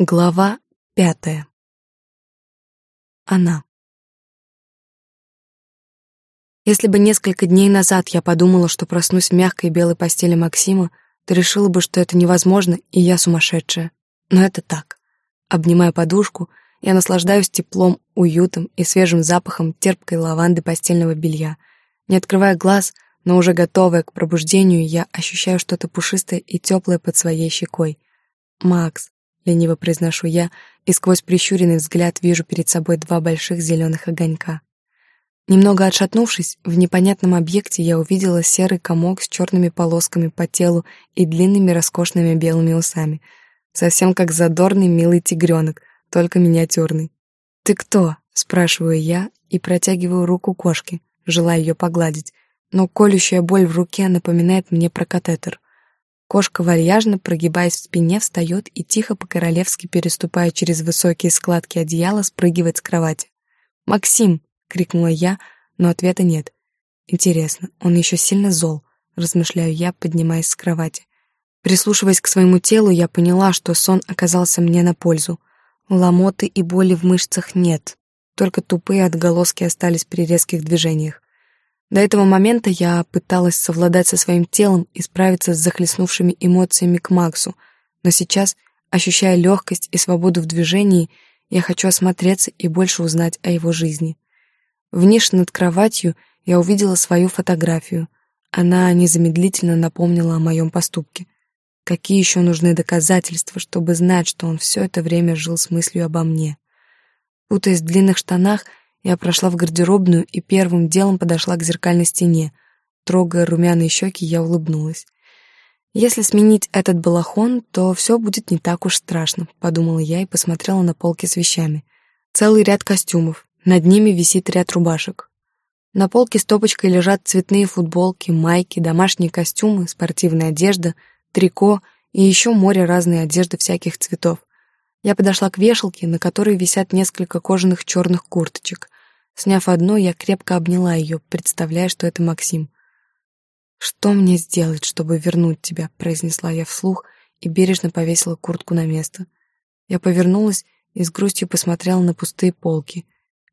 Глава пятая. Она. Если бы несколько дней назад я подумала, что проснусь в мягкой белой постели Максима, то решила бы, что это невозможно, и я сумасшедшая. Но это так. Обнимая подушку, я наслаждаюсь теплом, уютом и свежим запахом терпкой лаванды постельного белья. Не открывая глаз, но уже готовая к пробуждению, я ощущаю что-то пушистое и теплое под своей щекой. Макс, лениво произношу я, и сквозь прищуренный взгляд вижу перед собой два больших зеленых огонька. Немного отшатнувшись, в непонятном объекте я увидела серый комок с черными полосками по телу и длинными роскошными белыми усами. Совсем как задорный милый тигренок, только миниатюрный. «Ты кто?» — спрашиваю я и протягиваю руку кошке, желая ее погладить, но колющая боль в руке напоминает мне про катетер — Кошка вальяжно, прогибаясь в спине, встает и тихо по-королевски, переступая через высокие складки одеяла, спрыгивает с кровати. «Максим!» — крикнула я, но ответа нет. «Интересно, он еще сильно зол», — размышляю я, поднимаясь с кровати. Прислушиваясь к своему телу, я поняла, что сон оказался мне на пользу. Ломоты и боли в мышцах нет, только тупые отголоски остались при резких движениях. До этого момента я пыталась совладать со своим телом и справиться с захлестнувшими эмоциями к Максу, но сейчас, ощущая легкость и свободу в движении, я хочу осмотреться и больше узнать о его жизни. В нише над кроватью я увидела свою фотографию. Она незамедлительно напомнила о моем поступке. Какие еще нужны доказательства, чтобы знать, что он все это время жил с мыслью обо мне? Путаясь в длинных штанах, я прошла в гардеробную и первым делом подошла к зеркальной стене. Трогая румяные щеки, я улыбнулась. «Если сменить этот балахон, то все будет не так уж страшно», — подумала я и посмотрела на полки с вещами. Целый ряд костюмов, над ними висит ряд рубашек. На полке стопочкой лежат цветные футболки, майки, домашние костюмы, спортивная одежда, трико и еще море разной одежды всяких цветов. Я подошла к вешалке, на которой висят несколько кожаных черных курточек. Сняв одну, я крепко обняла ее, представляя, что это Максим. «Что мне сделать, чтобы вернуть тебя?» — произнесла я вслух и бережно повесила куртку на место. Я повернулась и с грустью посмотрела на пустые полки.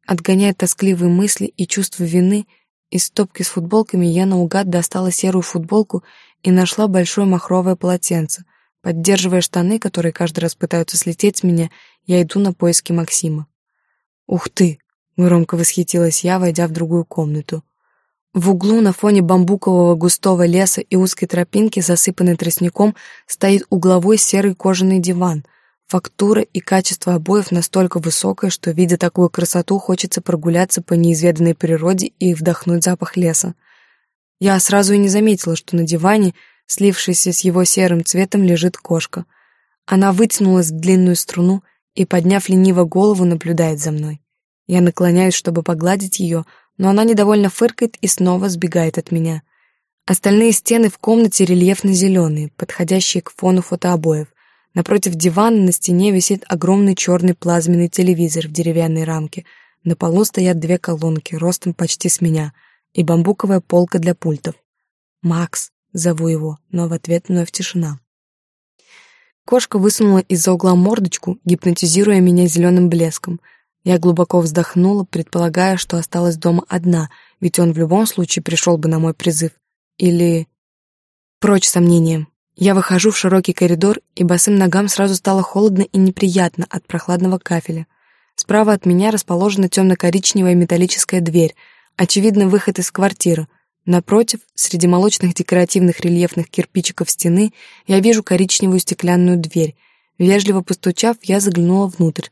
Отгоняя тоскливые мысли и чувство вины, из стопки с футболками я наугад достала серую футболку и нашла большое махровое полотенце — Поддерживая штаны, которые каждый раз пытаются слететь с меня, я иду на поиски Максима. «Ух ты!» — громко восхитилась я, войдя в другую комнату. В углу на фоне бамбукового густого леса и узкой тропинки, засыпанной тростником, стоит угловой серый кожаный диван. Фактура и качество обоев настолько высокое, что, видя такую красоту, хочется прогуляться по неизведанной природе и вдохнуть запах леса. Я сразу и не заметила, что на диване — слившейся с его серым цветом, лежит кошка. Она вытянулась в длинную струну и, подняв лениво голову, наблюдает за мной. Я наклоняюсь, чтобы погладить ее, но она недовольно фыркает и снова сбегает от меня. Остальные стены в комнате рельефно-зеленые, подходящие к фону фотообоев. Напротив дивана на стене висит огромный черный плазменный телевизор в деревянной рамке. На полу стоят две колонки, ростом почти с меня, и бамбуковая полка для пультов. «Макс», Зову его, но в ответ вновь тишина. Кошка высунула из-за угла мордочку, гипнотизируя меня зеленым блеском. Я глубоко вздохнула, предполагая, что осталась дома одна, ведь он в любом случае пришел бы на мой призыв. Или... Прочь сомнением. Я выхожу в широкий коридор, и босым ногам сразу стало холодно и неприятно от прохладного кафеля. Справа от меня расположена темно-коричневая металлическая дверь, очевидно, выход из квартиры, Напротив, среди молочных декоративных рельефных кирпичиков стены, я вижу коричневую стеклянную дверь. Вежливо постучав, я заглянула внутрь.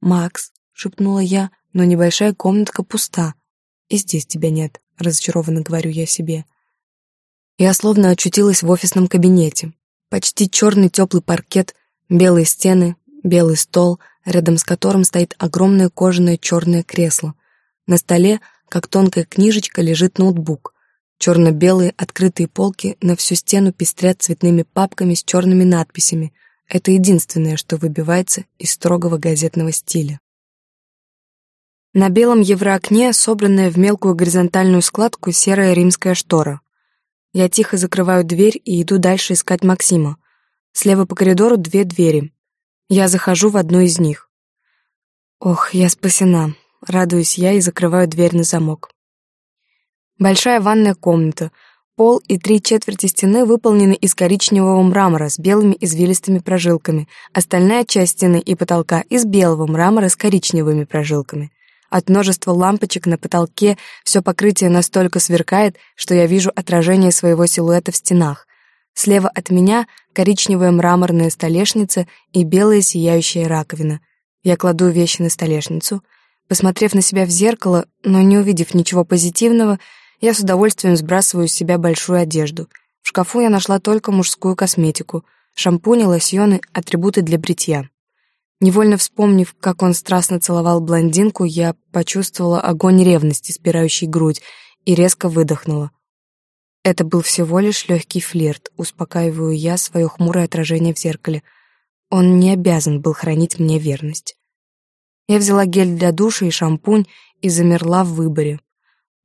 «Макс», — шепнула я, но небольшая комнатка пуста. «И здесь тебя нет», — разочарованно говорю я себе. Я словно очутилась в офисном кабинете. Почти черный теплый паркет, белые стены, белый стол, рядом с которым стоит огромное кожаное черное кресло. На столе, как тонкая книжечка, лежит ноутбук — Черно-белые открытые полки на всю стену пестрят цветными папками с черными надписями. Это единственное, что выбивается из строгого газетного стиля. На белом евроокне собранная в мелкую горизонтальную складку серая римская штора. Я тихо закрываю дверь и иду дальше искать Максима. Слева по коридору две двери. Я захожу в одну из них. Ох, я спасена. Радуюсь я и закрываю дверь на замок. Большая ванная комната. Пол и три четверти стены выполнены из коричневого мрамора с белыми извилистыми прожилками. Остальная часть стены и потолка из белого мрамора с коричневыми прожилками. От множества лампочек на потолке все покрытие настолько сверкает, что я вижу отражение своего силуэта в стенах. Слева от меня коричневая мраморная столешница и белая сияющая раковина. Я кладу вещи на столешницу. Посмотрев на себя в зеркало, но не увидев ничего позитивного, я с удовольствием сбрасываю с себя большую одежду. В шкафу я нашла только мужскую косметику, шампуни, лосьоны, атрибуты для бритья. Невольно вспомнив, как он страстно целовал блондинку, я почувствовала огонь ревности, спирающий грудь, и резко выдохнула. Это был всего лишь легкий флирт, успокаиваю я свое хмурое отражение в зеркале. Он не обязан был хранить мне верность. Я взяла гель для душа и шампунь и замерла в выборе.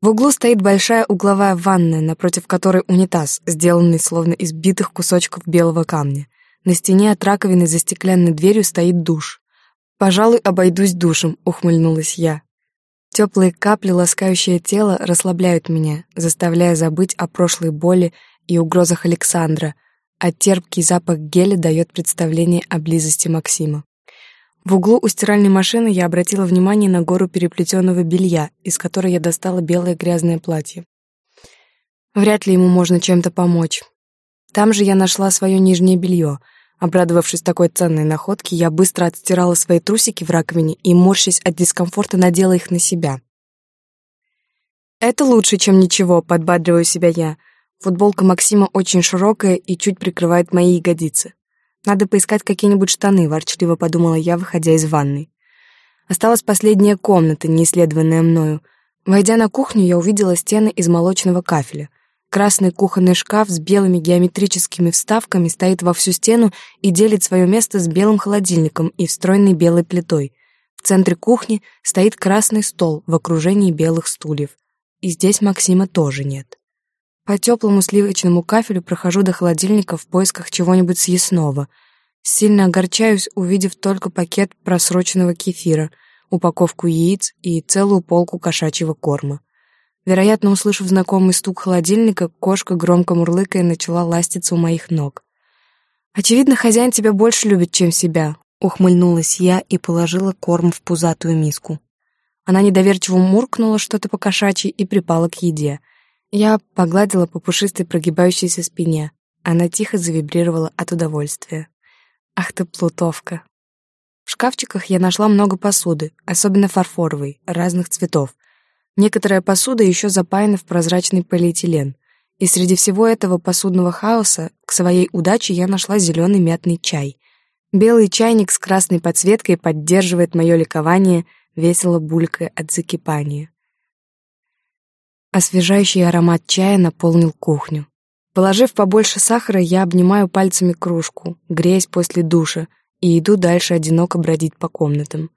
В углу стоит большая угловая ванная, напротив которой унитаз, сделанный словно из битых кусочков белого камня. На стене от раковины за стеклянной дверью стоит душ. «Пожалуй, обойдусь душем», — ухмыльнулась я. Теплые капли, ласкающие тело, расслабляют меня, заставляя забыть о прошлой боли и угрозах Александра, а терпкий запах геля дает представление о близости Максима. В углу у стиральной машины я обратила внимание на гору переплетенного белья, из которой я достала белое грязное платье. Вряд ли ему можно чем-то помочь. Там же я нашла свое нижнее белье — Обрадовавшись такой ценной находке, я быстро отстирала свои трусики в раковине и, морщась от дискомфорта, надела их на себя. «Это лучше, чем ничего», — подбадриваю себя я. Футболка Максима очень широкая и чуть прикрывает мои ягодицы. «Надо поискать какие-нибудь штаны», — ворчливо подумала я, выходя из ванной. Осталась последняя комната, не исследованная мною. Войдя на кухню, я увидела стены из молочного кафеля. Красный кухонный шкаф с белыми геометрическими вставками стоит во всю стену и делит свое место с белым холодильником и встроенной белой плитой. В центре кухни стоит красный стол в окружении белых стульев. И здесь Максима тоже нет. По теплому сливочному кафелю прохожу до холодильника в поисках чего-нибудь съестного. Сильно огорчаюсь, увидев только пакет просроченного кефира, упаковку яиц и целую полку кошачьего корма. Вероятно, услышав знакомый стук холодильника, кошка, громко мурлыкая, начала ластиться у моих ног. «Очевидно, хозяин тебя больше любит, чем себя», — ухмыльнулась я и положила корм в пузатую миску. Она недоверчиво муркнула что-то по кошачьи и припала к еде. Я погладила по пушистой прогибающейся спине. Она тихо завибрировала от удовольствия. «Ах ты, плутовка!» В шкафчиках я нашла много посуды, особенно фарфоровой, разных цветов. Некоторая посуда еще запаяна в прозрачный полиэтилен. И среди всего этого посудного хаоса к своей удаче я нашла зеленый мятный чай. Белый чайник с красной подсветкой поддерживает мое ликование, весело булькая от закипания. Освежающий аромат чая наполнил кухню. Положив побольше сахара, я обнимаю пальцами кружку, греясь после душа, и иду дальше одиноко бродить по комнатам.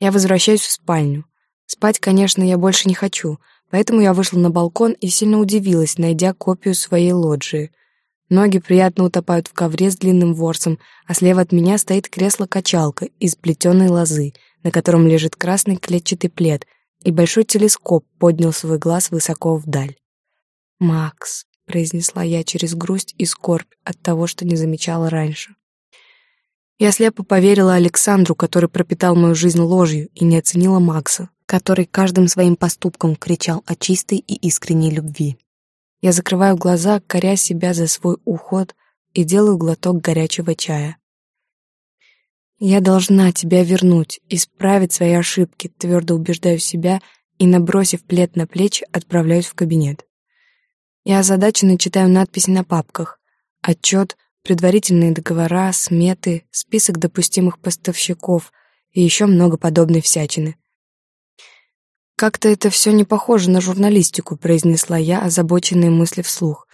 Я возвращаюсь в спальню. Спать, конечно, я больше не хочу, поэтому я вышла на балкон и сильно удивилась, найдя копию своей лоджии. Ноги приятно утопают в ковре с длинным ворсом, а слева от меня стоит кресло-качалка из плетеной лозы, на котором лежит красный клетчатый плед, и большой телескоп поднял свой глаз высоко вдаль. «Макс», — произнесла я через грусть и скорбь от того, что не замечала раньше. Я слепо поверила Александру, который пропитал мою жизнь ложью, и не оценила Макса, который каждым своим поступком кричал о чистой и искренней любви. Я закрываю глаза, коря себя за свой уход, и делаю глоток горячего чая. Я должна тебя вернуть, исправить свои ошибки, твердо убеждаю себя и, набросив плед на плечи, отправляюсь в кабинет. Я озадаченно читаю надписи на папках. Отчет, предварительные договора, сметы, список допустимых поставщиков и еще много подобной всячины. «Как-то это все не похоже на журналистику», — произнесла я, озабоченные мысли вслух.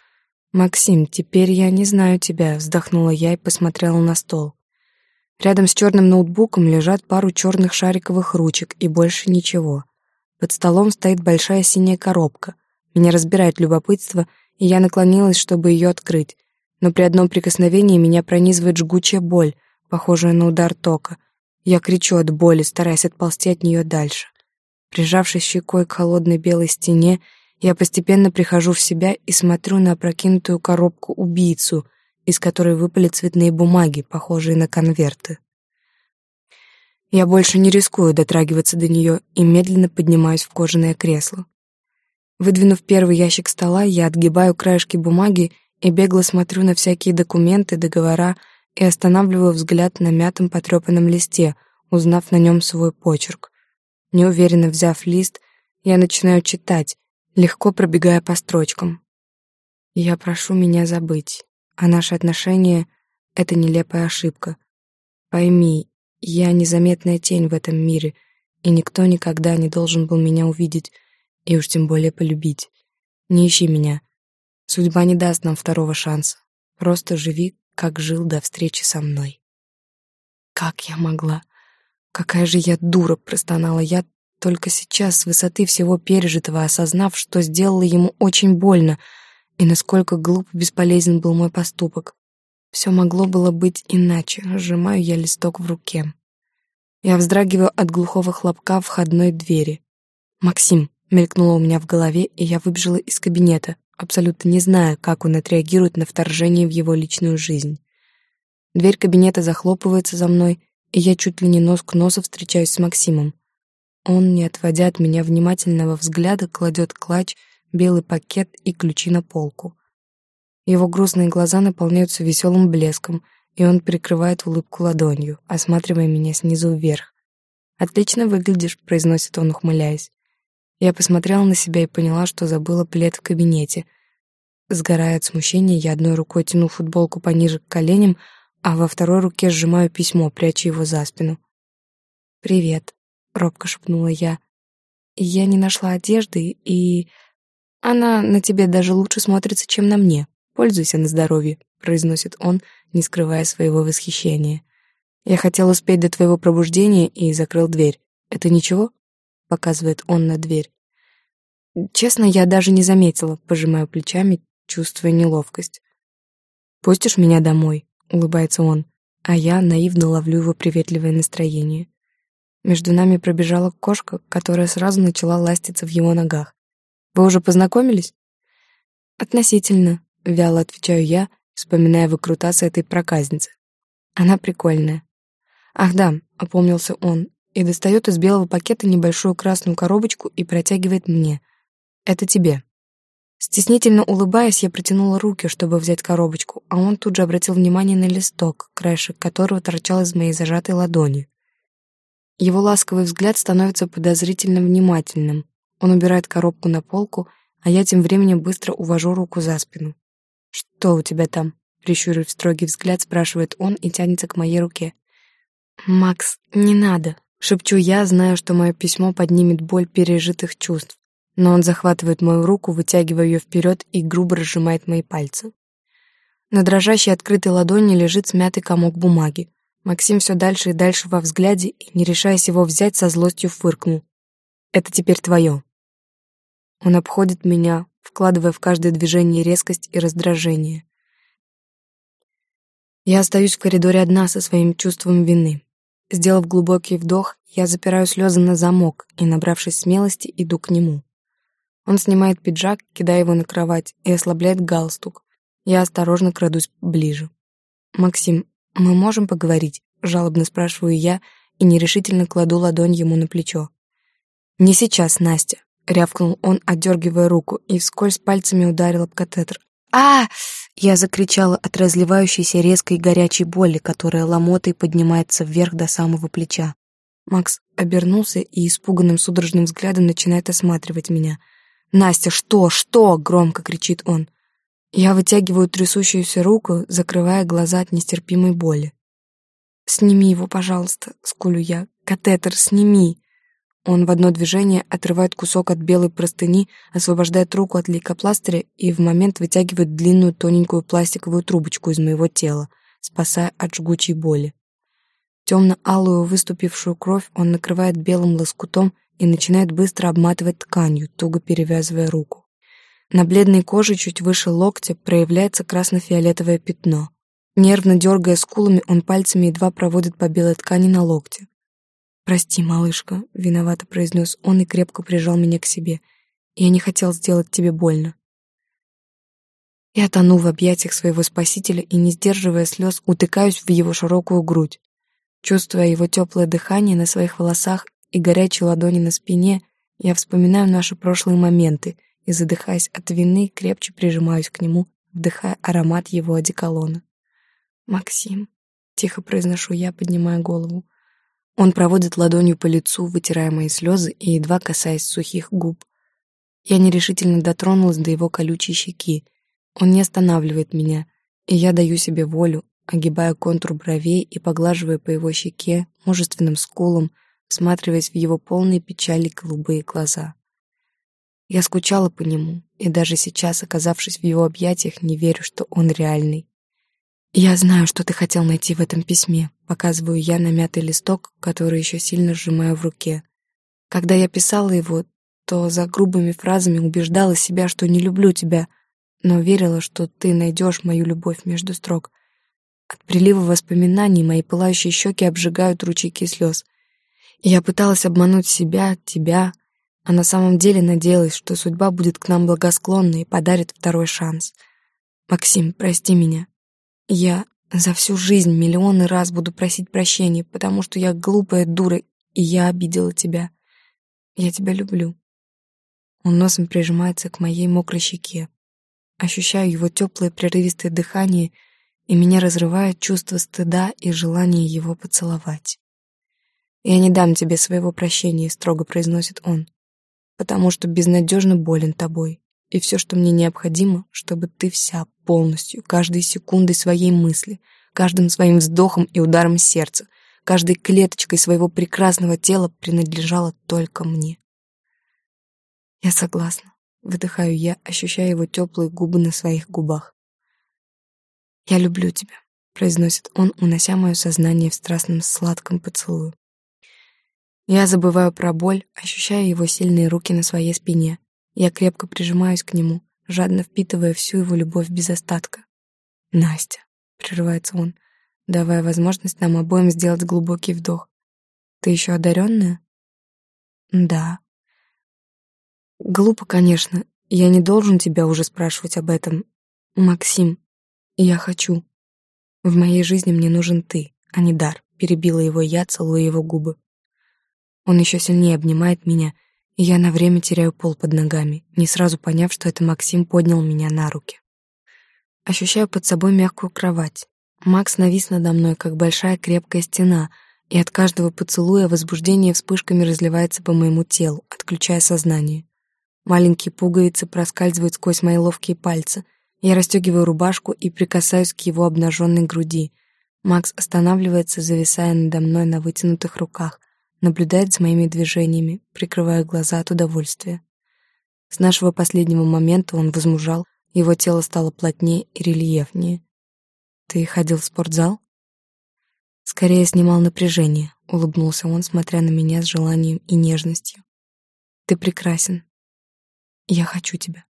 «Максим, теперь я не знаю тебя», — вздохнула я и посмотрела на стол. Рядом с черным ноутбуком лежат пару черных шариковых ручек и больше ничего. Под столом стоит большая синяя коробка. Меня разбирает любопытство, и я наклонилась, чтобы ее открыть. Но при одном прикосновении меня пронизывает жгучая боль. похожая на удар тока. Я кричу от боли, стараясь отползти от нее дальше. Прижавшись щекой к холодной белой стене, я постепенно прихожу в себя и смотрю на опрокинутую коробку-убийцу, из которой выпали цветные бумаги, похожие на конверты. Я больше не рискую дотрагиваться до нее и медленно поднимаюсь в кожаное кресло. Выдвинув первый ящик стола, я отгибаю краешки бумаги и бегло смотрю на всякие документы, договора и останавливаю взгляд на мятом потрепанном листе, узнав на нем свой почерк. Неуверенно взяв лист, я начинаю читать, легко пробегая по строчкам. «Я прошу меня забыть, а наши отношения — это нелепая ошибка. Пойми, я незаметная тень в этом мире, и никто никогда не должен был меня увидеть, и уж тем более полюбить. Не ищи меня. Судьба не даст нам второго шанса. Просто живи, как жил до встречи со мной. Как я могла? Какая же я дура, простонала я, только сейчас, с высоты всего пережитого, осознав, что сделала ему очень больно, и насколько глуп и бесполезен был мой поступок. Все могло было быть иначе. Сжимаю я листок в руке. Я вздрагиваю от глухого хлопка входной двери. «Максим!» — мелькнуло у меня в голове, и я выбежала из кабинета, абсолютно не зная, как он отреагирует на вторжение в его личную жизнь. Дверь кабинета захлопывается за мной, и я чуть ли не нос к носу встречаюсь с Максимом. Он, не отводя от меня внимательного взгляда, кладет клатч, белый пакет и ключи на полку. Его грустные глаза наполняются веселым блеском, и он прикрывает улыбку ладонью, осматривая меня снизу вверх. «Отлично выглядишь», — произносит он, ухмыляясь. Я посмотрела на себя и поняла, что забыла плед в кабинете. Сгорая от смущения, я одной рукой тяну футболку пониже к коленям, а во второй руке сжимаю письмо, пряча его за спину. «Привет», — робко шепнула я. «Я не нашла одежды, и она на тебе даже лучше смотрится, чем на мне. Пользуйся на здоровье», — произносит он, не скрывая своего восхищения. «Я хотел успеть до твоего пробуждения и закрыл дверь. Это ничего?» — показывает он на дверь. «Честно, я даже не заметила», — пожимаю плечами, чувствуя неловкость. «Пустишь меня домой?» — улыбается он, а я наивно ловлю его приветливое настроение. Между нами пробежала кошка, которая сразу начала ластиться в его ногах. «Вы уже познакомились?» «Относительно», — вяло отвечаю я, вспоминая выкрутасы этой проказницы. «Она прикольная». «Ах да», — опомнился он, и достает из белого пакета небольшую красную коробочку и протягивает мне. «Это тебе». Стеснительно улыбаясь, я протянула руки, чтобы взять коробочку, а он тут же обратил внимание на листок, краешек которого торчал из моей зажатой ладони. Его ласковый взгляд становится подозрительно внимательным. Он убирает коробку на полку, а я тем временем быстро увожу руку за спину. «Что у тебя там?» — прищурив строгий взгляд, спрашивает он и тянется к моей руке. «Макс, не надо!» — шепчу я, знаю, что мое письмо поднимет боль пережитых чувств. Но он захватывает мою руку, вытягивая ее вперед и грубо разжимает мои пальцы. На дрожащей открытой ладони лежит смятый комок бумаги. Максим все дальше и дальше во взгляде и, не решаясь его взять, со злостью фыркнул. «Это теперь твое». Он обходит меня, вкладывая в каждое движение резкость и раздражение. Я остаюсь в коридоре одна со своим чувством вины. Сделав глубокий вдох, я запираю слезы на замок и, набравшись смелости, иду к нему. Он снимает пиджак, кидая его на кровать, и ослабляет галстук. Я осторожно крадусь ближе. «Максим, мы можем поговорить?» — жалобно спрашиваю я и нерешительно кладу ладонь ему на плечо. «Не сейчас, Настя рявкнул он, отдергивая руку, и вскользь пальцами ударил об катетер. а Я закричала от разливающейся резкой горячей боли, которая ломотой поднимается вверх до самого плеча. Макс обернулся и испуганным судорожным взглядом начинает осматривать меня. «Настя, что? Что?» — громко кричит он. Я вытягиваю трясущуюся руку, закрывая глаза от нестерпимой боли. «Сними его, пожалуйста», — скулю я. «Катетер, сними!» Он в одно движение отрывает кусок от белой простыни, освобождает руку от лейкопластыря и в момент вытягивает длинную тоненькую пластиковую трубочку из моего тела, спасая от жгучей боли. Темно-алую выступившую кровь он накрывает белым лоскутом и начинает быстро обматывать тканью, туго перевязывая руку. На бледной коже чуть выше локтя проявляется красно-фиолетовое пятно. Нервно дергая скулами, он пальцами едва проводит по белой ткани на локте. «Прости, малышка», — виновато произнес он и крепко прижал меня к себе. «Я не хотел сделать тебе больно». Я тону в объятиях своего спасителя и, не сдерживая слез, утыкаюсь в его широкую грудь. Чувствуя его теплое дыхание на своих волосах и горячие ладони на спине, я вспоминаю наши прошлые моменты и, задыхаясь от вины, крепче прижимаюсь к нему, вдыхая аромат его одеколона. «Максим», — тихо произношу я, поднимая голову. Он проводит ладонью по лицу, вытирая мои слезы и едва касаясь сухих губ. Я нерешительно дотронулась до его колючей щеки. Он не останавливает меня, и я даю себе волю, огибая контур бровей и поглаживая по его щеке, мужественным скулом, всматриваясь в его полные печали голубые глаза. Я скучала по нему, и даже сейчас, оказавшись в его объятиях, не верю, что он реальный. «Я знаю, что ты хотел найти в этом письме», — показываю я на мятый листок, который еще сильно сжимаю в руке. Когда я писала его, то за грубыми фразами убеждала себя, что не люблю тебя, но верила, что ты найдешь мою любовь между строк. От прилива воспоминаний мои пылающие щеки обжигают ручейки слез. Я пыталась обмануть себя, тебя, а на самом деле надеялась, что судьба будет к нам благосклонна и подарит второй шанс. Максим, прости меня. Я за всю жизнь миллионы раз буду просить прощения, потому что я глупая дура, и я обидела тебя. Я тебя люблю. Он носом прижимается к моей мокрой щеке. Ощущаю его теплое прерывистое дыхание, и меня разрывает чувство стыда и желание его поцеловать. «Я не дам тебе своего прощения», — строго произносит он, «потому что безнадежно болен тобой и все, что мне необходимо, чтобы ты вся полностью, каждой секундой своей мысли, каждым своим вздохом и ударом сердца, каждой клеточкой своего прекрасного тела принадлежала только мне. Я согласна, выдыхаю я, ощущая его теплые губы на своих губах. «Я люблю тебя», — произносит он, унося мое сознание в страстном сладком поцелую. Я забываю про боль, ощущая его сильные руки на своей спине, я крепко прижимаюсь к нему, жадно впитывая всю его любовь без остатка. «Настя», — прерывается он, давая возможность нам обоим сделать глубокий вдох. «Ты еще одаренная?» «Да». «Глупо, конечно. Я не должен тебя уже спрашивать об этом. Максим, я хочу. В моей жизни мне нужен ты, а не дар», — перебила его я, целуя его губы. Он еще сильнее обнимает меня — я на время теряю пол под ногами, не сразу поняв, что это Максим поднял меня на руки. Ощущаю под собой мягкую кровать. Макс навис надо мной, как большая крепкая стена, и от каждого поцелуя возбуждение вспышками разливается по моему телу, отключая сознание. Маленькие пуговицы проскальзывают сквозь мои ловкие пальцы. Я расстегиваю рубашку и прикасаюсь к его обнаженной груди. Макс останавливается, зависая надо мной на вытянутых руках, наблюдает за моими движениями, прикрывая глаза от удовольствия. С нашего последнего момента он возмужал, его тело стало плотнее и рельефнее. «Ты ходил в спортзал?» «Скорее снимал напряжение», — улыбнулся он, смотря на меня с желанием и нежностью. «Ты прекрасен. Я хочу тебя».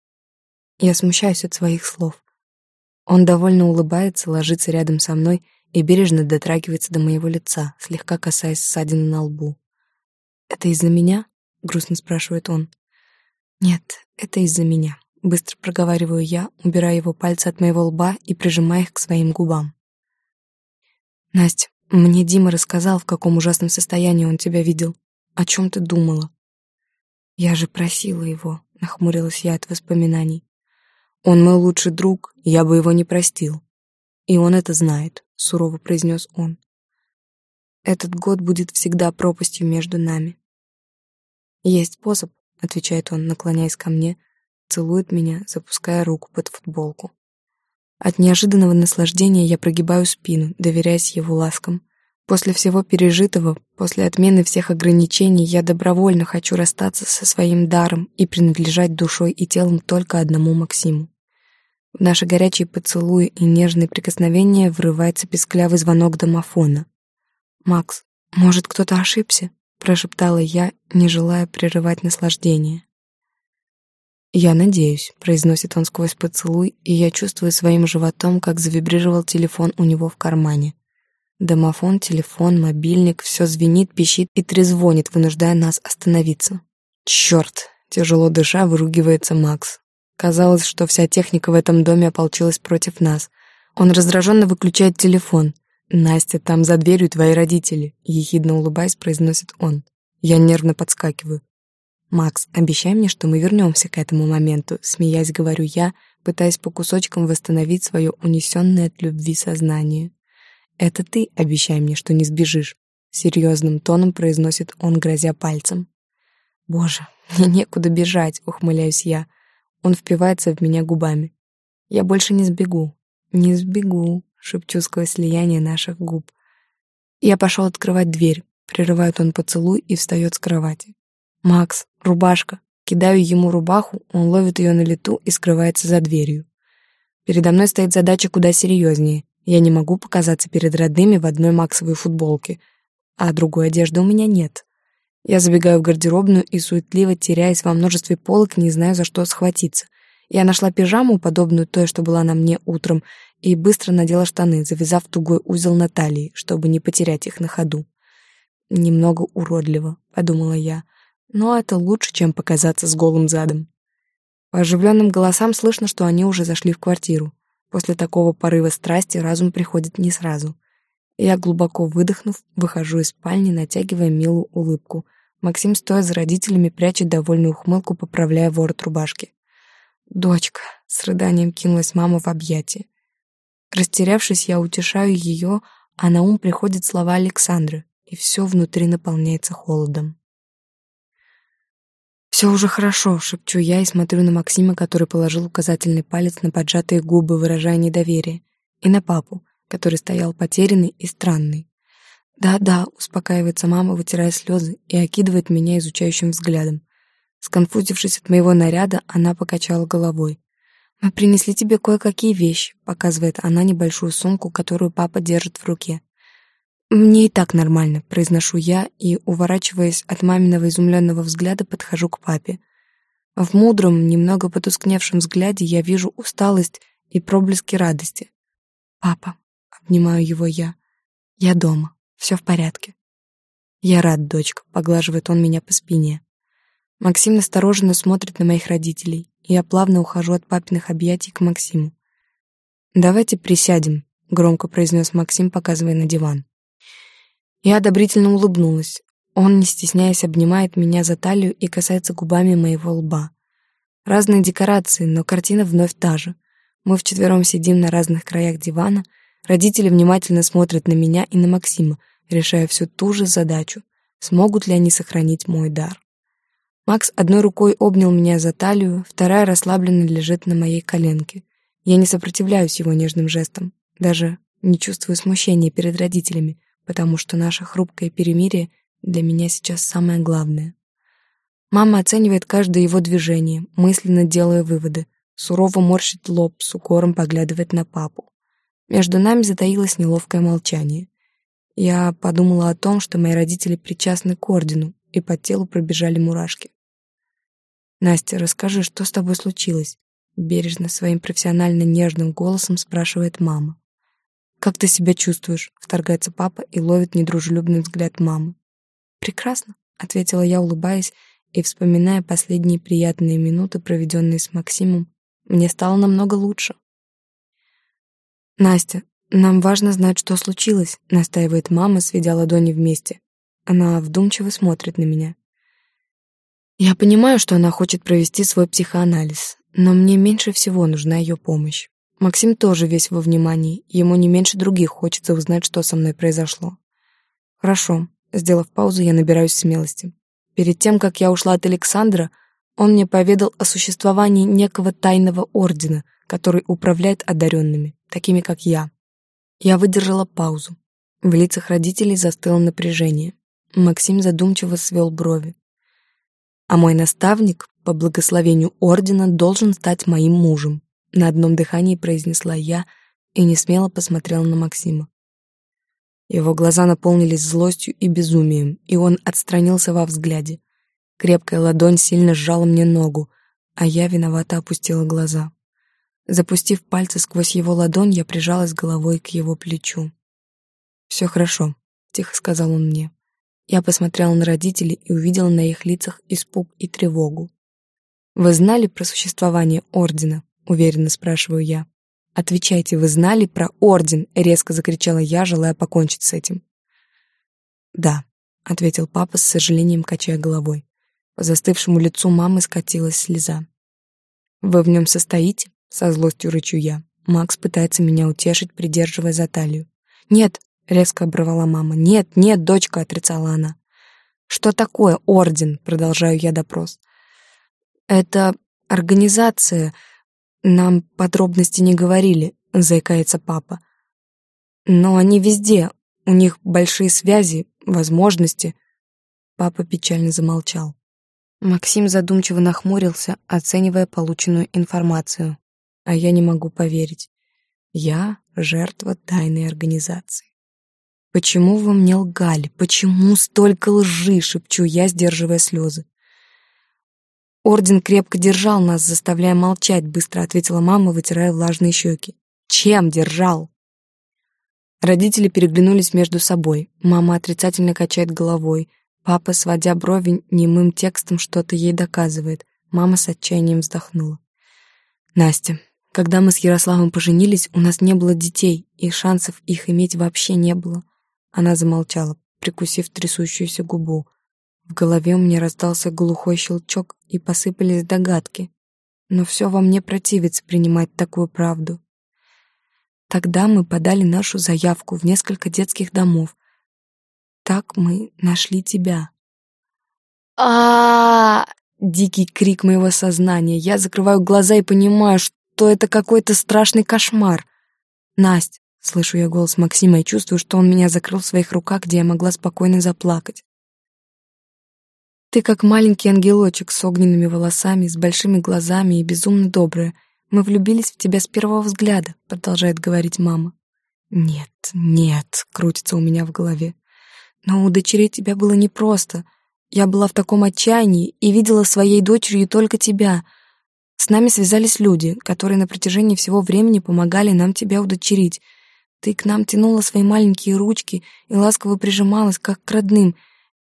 Я смущаюсь от своих слов. Он довольно улыбается, ложится рядом со мной и бережно дотрагивается до моего лица, слегка касаясь ссадины на лбу. «Это из-за меня?» — грустно спрашивает он. «Нет, это из-за меня», — быстро проговариваю я, убирая его пальцы от моего лба и прижимая их к своим губам. «Настя, мне Дима рассказал, в каком ужасном состоянии он тебя видел. О чем ты думала?» «Я же просила его», — нахмурилась я от воспоминаний. «Он мой лучший друг, я бы его не простил. И он это знает сурово произнес он. Этот год будет всегда пропастью между нами. Есть способ, отвечает он, наклоняясь ко мне, целует меня, запуская руку под футболку. От неожиданного наслаждения я прогибаю спину, доверяясь его ласкам. После всего пережитого, после отмены всех ограничений, я добровольно хочу расстаться со своим даром и принадлежать душой и телом только одному Максиму. В наши горячие поцелуи и нежные прикосновения врывается песклявый звонок домофона. «Макс, может, кто-то ошибся?» — прошептала я, не желая прерывать наслаждение. «Я надеюсь», — произносит он сквозь поцелуй, и я чувствую своим животом, как завибрировал телефон у него в кармане. Домофон, телефон, мобильник — все звенит, пищит и трезвонит, вынуждая нас остановиться. «Черт!» — тяжело дыша, выругивается Макс. Казалось, что вся техника в этом доме ополчилась против нас. Он раздраженно выключает телефон. «Настя, там за дверью твои родители», — ехидно улыбаясь, произносит он. Я нервно подскакиваю. «Макс, обещай мне, что мы вернемся к этому моменту», — смеясь говорю я, пытаясь по кусочкам восстановить свое унесенное от любви сознание. «Это ты обещай мне, что не сбежишь», — серьезным тоном произносит он, грозя пальцем. «Боже, мне некуда бежать», — ухмыляюсь я. Он впивается в меня губами. «Я больше не сбегу, не сбегу», — шепчу сквозь слияние наших губ. Я пошел открывать дверь, прерывает он поцелуй и встает с кровати. «Макс, рубашка». Кидаю ему рубаху, он ловит ее на лету и скрывается за дверью. Передо мной стоит задача куда серьезнее. Я не могу показаться перед родными в одной максовой футболке, а другой одежды у меня нет. Я забегаю в гардеробную и суетливо, теряясь во множестве полок, не знаю, за что схватиться. Я нашла пижаму, подобную той, что была на мне утром, и быстро надела штаны, завязав тугой узел на талии, чтобы не потерять их на ходу. «Немного уродливо», — подумала я, — «но это лучше, чем показаться с голым задом». По оживленным голосам слышно, что они уже зашли в квартиру. После такого порыва страсти разум приходит не сразу. Я, глубоко выдохнув, выхожу из спальни, натягивая милую улыбку. Максим, стоя за родителями, прячет довольную ухмылку, поправляя ворот рубашки. «Дочка!» — с рыданием кинулась мама в объятия. Растерявшись, я утешаю ее, а на ум приходят слова Александры, и все внутри наполняется холодом. «Все уже хорошо», — шепчу я и смотрю на Максима, который положил указательный палец на поджатые губы, выражая недоверие, и на папу, который стоял потерянный и странный. «Да-да», — успокаивается мама, вытирая слезы, и окидывает меня изучающим взглядом. Сконфузившись от моего наряда, она покачала головой. «Мы принесли тебе кое-какие вещи», — показывает она небольшую сумку, которую папа держит в руке. «Мне и так нормально», — произношу я и, уворачиваясь от маминого изумленного взгляда, подхожу к папе. В мудром, немного потускневшем взгляде я вижу усталость и проблески радости. «Папа», — обнимаю его я, — «я дома, все в порядке». «Я рад, дочка», — поглаживает он меня по спине. Максим настороженно смотрит на моих родителей, и я плавно ухожу от папиных объятий к Максиму. «Давайте присядем», — громко произнес Максим, показывая на диван. Я одобрительно улыбнулась. Он, не стесняясь, обнимает меня за талию и касается губами моего лба. Разные декорации, но картина вновь та же. Мы вчетвером сидим на разных краях дивана, родители внимательно смотрят на меня и на Максима, решая всю ту же задачу, смогут ли они сохранить мой дар. Макс одной рукой обнял меня за талию, вторая расслабленно лежит на моей коленке. Я не сопротивляюсь его нежным жестам, даже не чувствую смущения перед родителями, потому что наше хрупкое перемирие для меня сейчас самое главное. Мама оценивает каждое его движение, мысленно делая выводы, сурово морщит лоб, с укором поглядывает на папу. Между нами затаилось неловкое молчание. Я подумала о том, что мои родители причастны к ордену, и по телу пробежали мурашки. «Настя, расскажи, что с тобой случилось?» Бережно своим профессионально нежным голосом спрашивает мама. «Как ты себя чувствуешь?» — вторгается папа и ловит недружелюбный взгляд мамы. «Прекрасно», — ответила я, улыбаясь, и, вспоминая последние приятные минуты, проведенные с Максимом, мне стало намного лучше. «Настя, нам важно знать, что случилось», — настаивает мама, сведя ладони вместе. Она вдумчиво смотрит на меня. Я понимаю, что она хочет провести свой психоанализ, но мне меньше всего нужна ее помощь. Максим тоже весь во внимании, ему не меньше других хочется узнать, что со мной произошло. Хорошо, сделав паузу, я набираюсь смелости. Перед тем, как я ушла от Александра, он мне поведал о существовании некого тайного ордена, который управляет одаренными, такими как я. Я выдержала паузу. В лицах родителей застыло напряжение. Максим задумчиво свел брови. А мой наставник, по благословению ордена, должен стать моим мужем. На одном дыхании произнесла я и не смело посмотрела на Максима. Его глаза наполнились злостью и безумием, и он отстранился во взгляде. Крепкая ладонь сильно сжала мне ногу. а я виновато опустила глаза. Запустив пальцы сквозь его ладонь, я прижалась головой к его плечу. «Все хорошо», — тихо сказал он мне. Я посмотрела на родителей и увидела на их лицах испуг и тревогу. «Вы знали про существование Ордена?» — уверенно спрашиваю я. «Отвечайте, вы знали про Орден?» — резко закричала я, желая покончить с этим. «Да», — ответил папа с сожалением, качая головой. По застывшему лицу мамы скатилась слеза. «Вы в нем состоите?» — со злостью рычу я. Макс пытается меня утешить, придерживая за талию. «Нет!» — резко обрывала мама. «Нет, нет, дочка!» — отрицала она. «Что такое орден?» — продолжаю я допрос. «Это организация. Нам подробности не говорили», — заикается папа. «Но они везде. У них большие связи, возможности». Папа печально замолчал. Максим задумчиво нахмурился, оценивая полученную информацию. А я не могу поверить. Я — жертва тайной организации. «Почему вы мне лгали? Почему столько лжи?» — шепчу я, сдерживая слезы. «Орден крепко держал нас, заставляя молчать», — быстро ответила мама, вытирая влажные щеки. «Чем держал?» Родители переглянулись между собой. Мама отрицательно качает головой. Папа, сводя брови, немым текстом что-то ей доказывает. Мама с отчаянием вздохнула. «Настя, когда мы с Ярославом поженились, у нас не было детей, и шансов их иметь вообще не было». Она замолчала, прикусив трясущуюся губу. В голове у меня раздался глухой щелчок, и посыпались догадки. Но все во мне противится принимать такую правду. Тогда мы подали нашу заявку в несколько детских домов, так мы нашли тебя. а Дикий крик моего сознания. Я закрываю глаза и понимаю, что это какой-то страшный кошмар. «Насть!» — слышу я голос Максима и чувствую, что он меня закрыл в своих руках, где я могла спокойно заплакать. «Ты как маленький ангелочек с огненными волосами, с большими глазами и безумно добрая. Мы влюбились в тебя с первого взгляда», — продолжает говорить мама. «Нет, нет», — крутится у меня в голове. Но удочерить тебя было непросто. Я была в таком отчаянии и видела своей дочерью только тебя. С нами связались люди, которые на протяжении всего времени помогали нам тебя удочерить. Ты к нам тянула свои маленькие ручки и ласково прижималась, как к родным.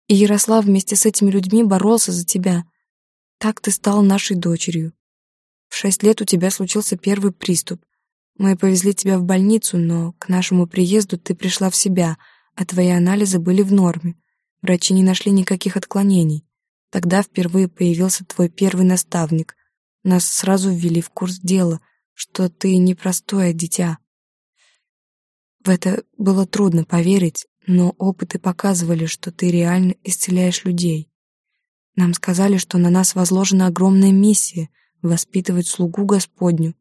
И Ярослав вместе с этими людьми боролся за тебя. Так ты стала нашей дочерью. В шесть лет у тебя случился первый приступ. Мы повезли тебя в больницу, но к нашему приезду ты пришла в себя — а твои анализы были в норме. Врачи не нашли никаких отклонений. Тогда впервые появился твой первый наставник. Нас сразу ввели в курс дела, что ты непростое дитя. В это было трудно поверить, но опыты показывали, что ты реально исцеляешь людей. Нам сказали, что на нас возложена огромная миссия — воспитывать слугу Господню.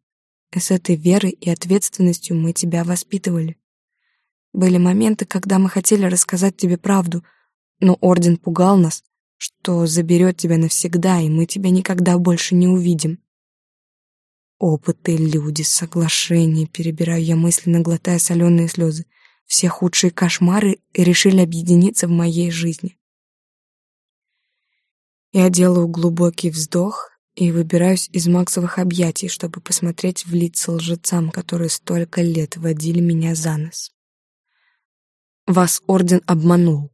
И с этой верой и ответственностью мы тебя воспитывали. Были моменты, когда мы хотели рассказать тебе правду, но Орден пугал нас, что заберет тебя навсегда, и мы тебя никогда больше не увидим. Опыты, люди, соглашения, перебираю я мысленно, глотая соленые слезы. Все худшие кошмары решили объединиться в моей жизни. Я делаю глубокий вздох и выбираюсь из Максовых объятий, чтобы посмотреть в лица лжецам, которые столько лет водили меня за нос. Вас Орден обманул.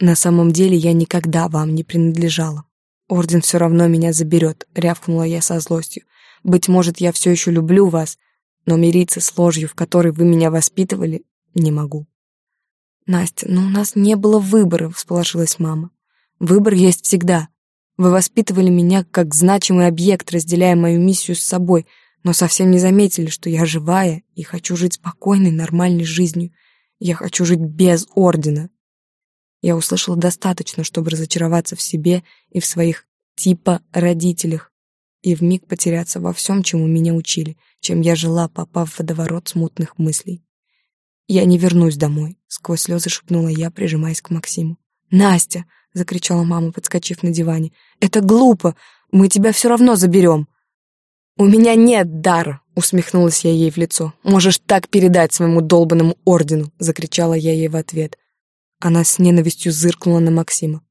На самом деле я никогда вам не принадлежала. Орден все равно меня заберет, рявкнула я со злостью. Быть может, я все еще люблю вас, но мириться с ложью, в которой вы меня воспитывали, не могу. Настя, но ну у нас не было выбора, всполошилась мама. Выбор есть всегда. Вы воспитывали меня как значимый объект, разделяя мою миссию с собой, но совсем не заметили, что я живая и хочу жить спокойной, нормальной жизнью. Я хочу жить без ордена. Я услышала достаточно, чтобы разочароваться в себе и в своих типа родителях и вмиг потеряться во всем, чему меня учили, чем я жила, попав в водоворот смутных мыслей. «Я не вернусь домой», — сквозь слезы шепнула я, прижимаясь к Максиму. «Настя!» — закричала мама, подскочив на диване. «Это глупо! Мы тебя все равно заберем!» «У меня нет дара!» — усмехнулась я ей в лицо. «Можешь так передать своему долбанному ордену!» — закричала я ей в ответ. Она с ненавистью зыркнула на Максима.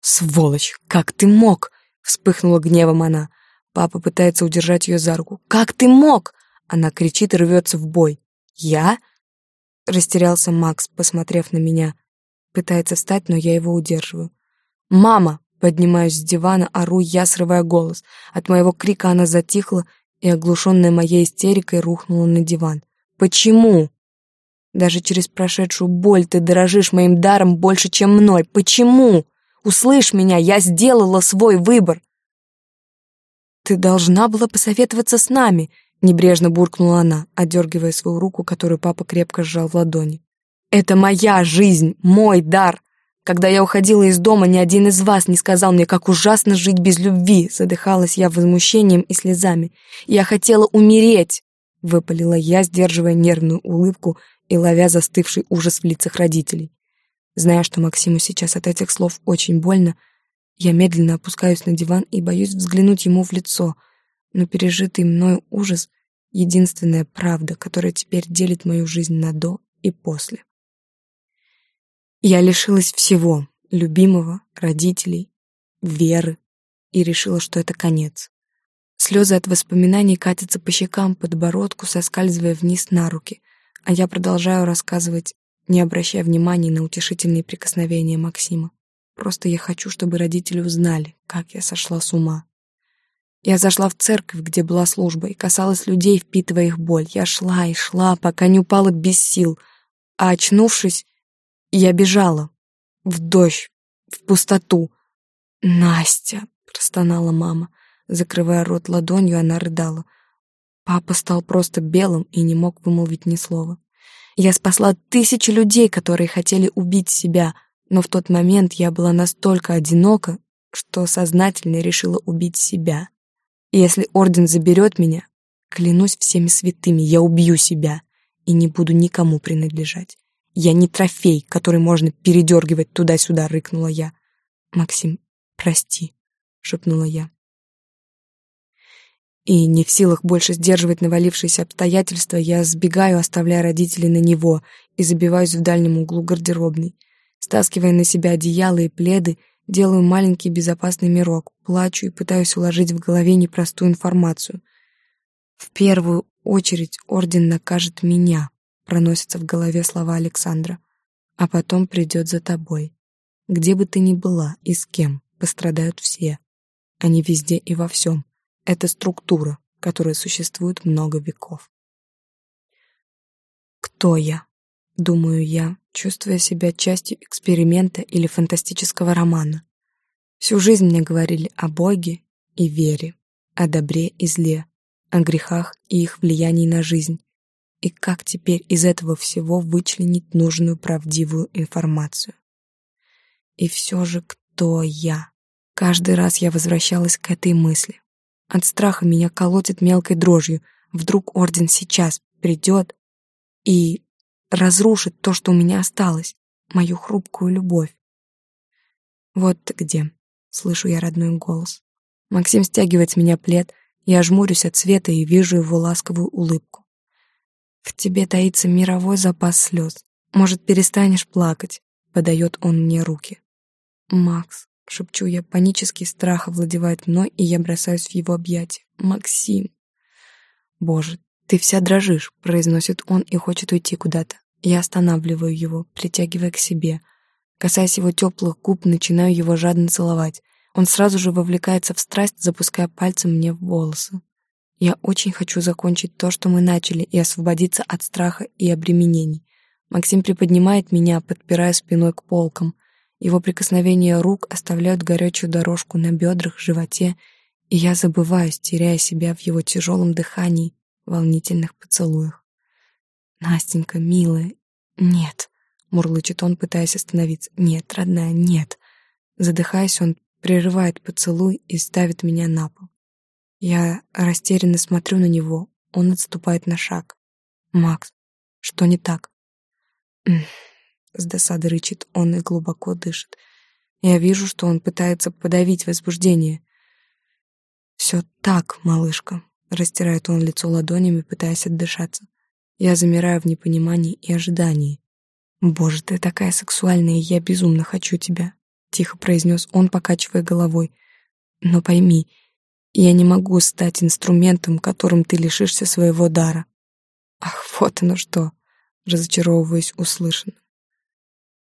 «Сволочь, как ты мог?» — вспыхнула гневом она. Папа пытается удержать ее за руку. «Как ты мог?» Она кричит и рвется в бой. «Я?» Растерялся Макс, посмотрев на меня. Пытается встать, но я его удерживаю. «Мама!» Поднимаюсь с дивана, ору я, срывая голос. От моего крика она затихла и, оглушенная моей истерикой, рухнула на диван. «Почему?» Даже через прошедшую боль ты дорожишь моим даром больше, чем мной. Почему? Услышь меня, я сделала свой выбор. Ты должна была посоветоваться с нами, небрежно буркнула она, одергивая свою руку, которую папа крепко сжал в ладони. Это моя жизнь, мой дар. Когда я уходила из дома, ни один из вас не сказал мне, как ужасно жить без любви. Задыхалась я возмущением и слезами. Я хотела умереть, выпалила я, сдерживая нервную улыбку и ловя застывший ужас в лицах родителей. Зная, что Максиму сейчас от этих слов очень больно, я медленно опускаюсь на диван и боюсь взглянуть ему в лицо, но пережитый мною ужас — единственная правда, которая теперь делит мою жизнь на «до» и «после». Я лишилась всего — любимого, родителей, веры, и решила, что это конец. Слезы от воспоминаний катятся по щекам, подбородку, соскальзывая вниз на руки — а я продолжаю рассказывать, не обращая внимания на утешительные прикосновения Максима. Просто я хочу, чтобы родители узнали, как я сошла с ума. Я зашла в церковь, где была служба, и касалась людей, впитывая их боль. Я шла и шла, пока не упала без сил. А очнувшись, я бежала. В дождь, в пустоту. «Настя!» — простонала мама. Закрывая рот ладонью, она рыдала. Папа стал просто белым и не мог вымолвить ни слова. Я спасла тысячи людей, которые хотели убить себя, но в тот момент я была настолько одинока, что сознательно решила убить себя. Если Орден заберет меня, клянусь всеми святыми, я убью себя и не буду никому принадлежать. Я не трофей, который можно передергивать туда-сюда, рыкнула я. Максим, прости, шепнула я и не в силах больше сдерживать навалившиеся обстоятельства, я сбегаю, оставляя родителей на него, и забиваюсь в дальнем углу гардеробной. Стаскивая на себя одеяло и пледы, делаю маленький безопасный мирок, плачу и пытаюсь уложить в голове непростую информацию. В первую очередь орден накажет меня, проносятся в голове слова Александра, а потом придет за тобой. Где бы ты ни была и с кем, пострадают все. Они везде и во всем. Это структура, которая существует много веков. Кто я? Думаю я, чувствуя себя частью эксперимента или фантастического романа. Всю жизнь мне говорили о Боге и вере, о добре и зле, о грехах и их влиянии на жизнь. И как теперь из этого всего вычленить нужную правдивую информацию? И все же кто я? Каждый раз я возвращалась к этой мысли. От страха меня колотит мелкой дрожью. Вдруг орден сейчас придет и разрушит то, что у меня осталось, мою хрупкую любовь. Вот ты где, слышу я родной голос. Максим стягивает с меня плед, я жмурюсь от света и вижу его ласковую улыбку. В тебе таится мировой запас слез. Может, перестанешь плакать? Подает он мне руки. Макс, — шепчу я. Панический страх овладевает мной, и я бросаюсь в его объятия. «Максим!» «Боже, ты вся дрожишь», — произносит он и хочет уйти куда-то. Я останавливаю его, притягивая к себе. Касаясь его теплых губ, начинаю его жадно целовать. Он сразу же вовлекается в страсть, запуская пальцем мне в волосы. Я очень хочу закончить то, что мы начали, и освободиться от страха и обременений. Максим приподнимает меня, подпирая спиной к полкам. Его прикосновения рук оставляют горячую дорожку на бедрах, животе, и я забываюсь, теряя себя в его тяжелом дыхании, волнительных поцелуях. «Настенька, милая, нет!» — мурлычет он, пытаясь остановиться. «Нет, родная, нет!» Задыхаясь, он прерывает поцелуй и ставит меня на пол. Я растерянно смотрю на него, он отступает на шаг. «Макс, что не так?» С досады рычит он и глубоко дышит. Я вижу, что он пытается подавить возбуждение. «Все так, малышка», — растирает он лицо ладонями, пытаясь отдышаться. Я замираю в непонимании и ожидании. «Боже, ты такая сексуальная, я безумно хочу тебя», — тихо произнес он, покачивая головой. «Но пойми, Я не могу стать инструментом, которым ты лишишься своего дара. Ах, вот оно что, разочаровываясь услышанным.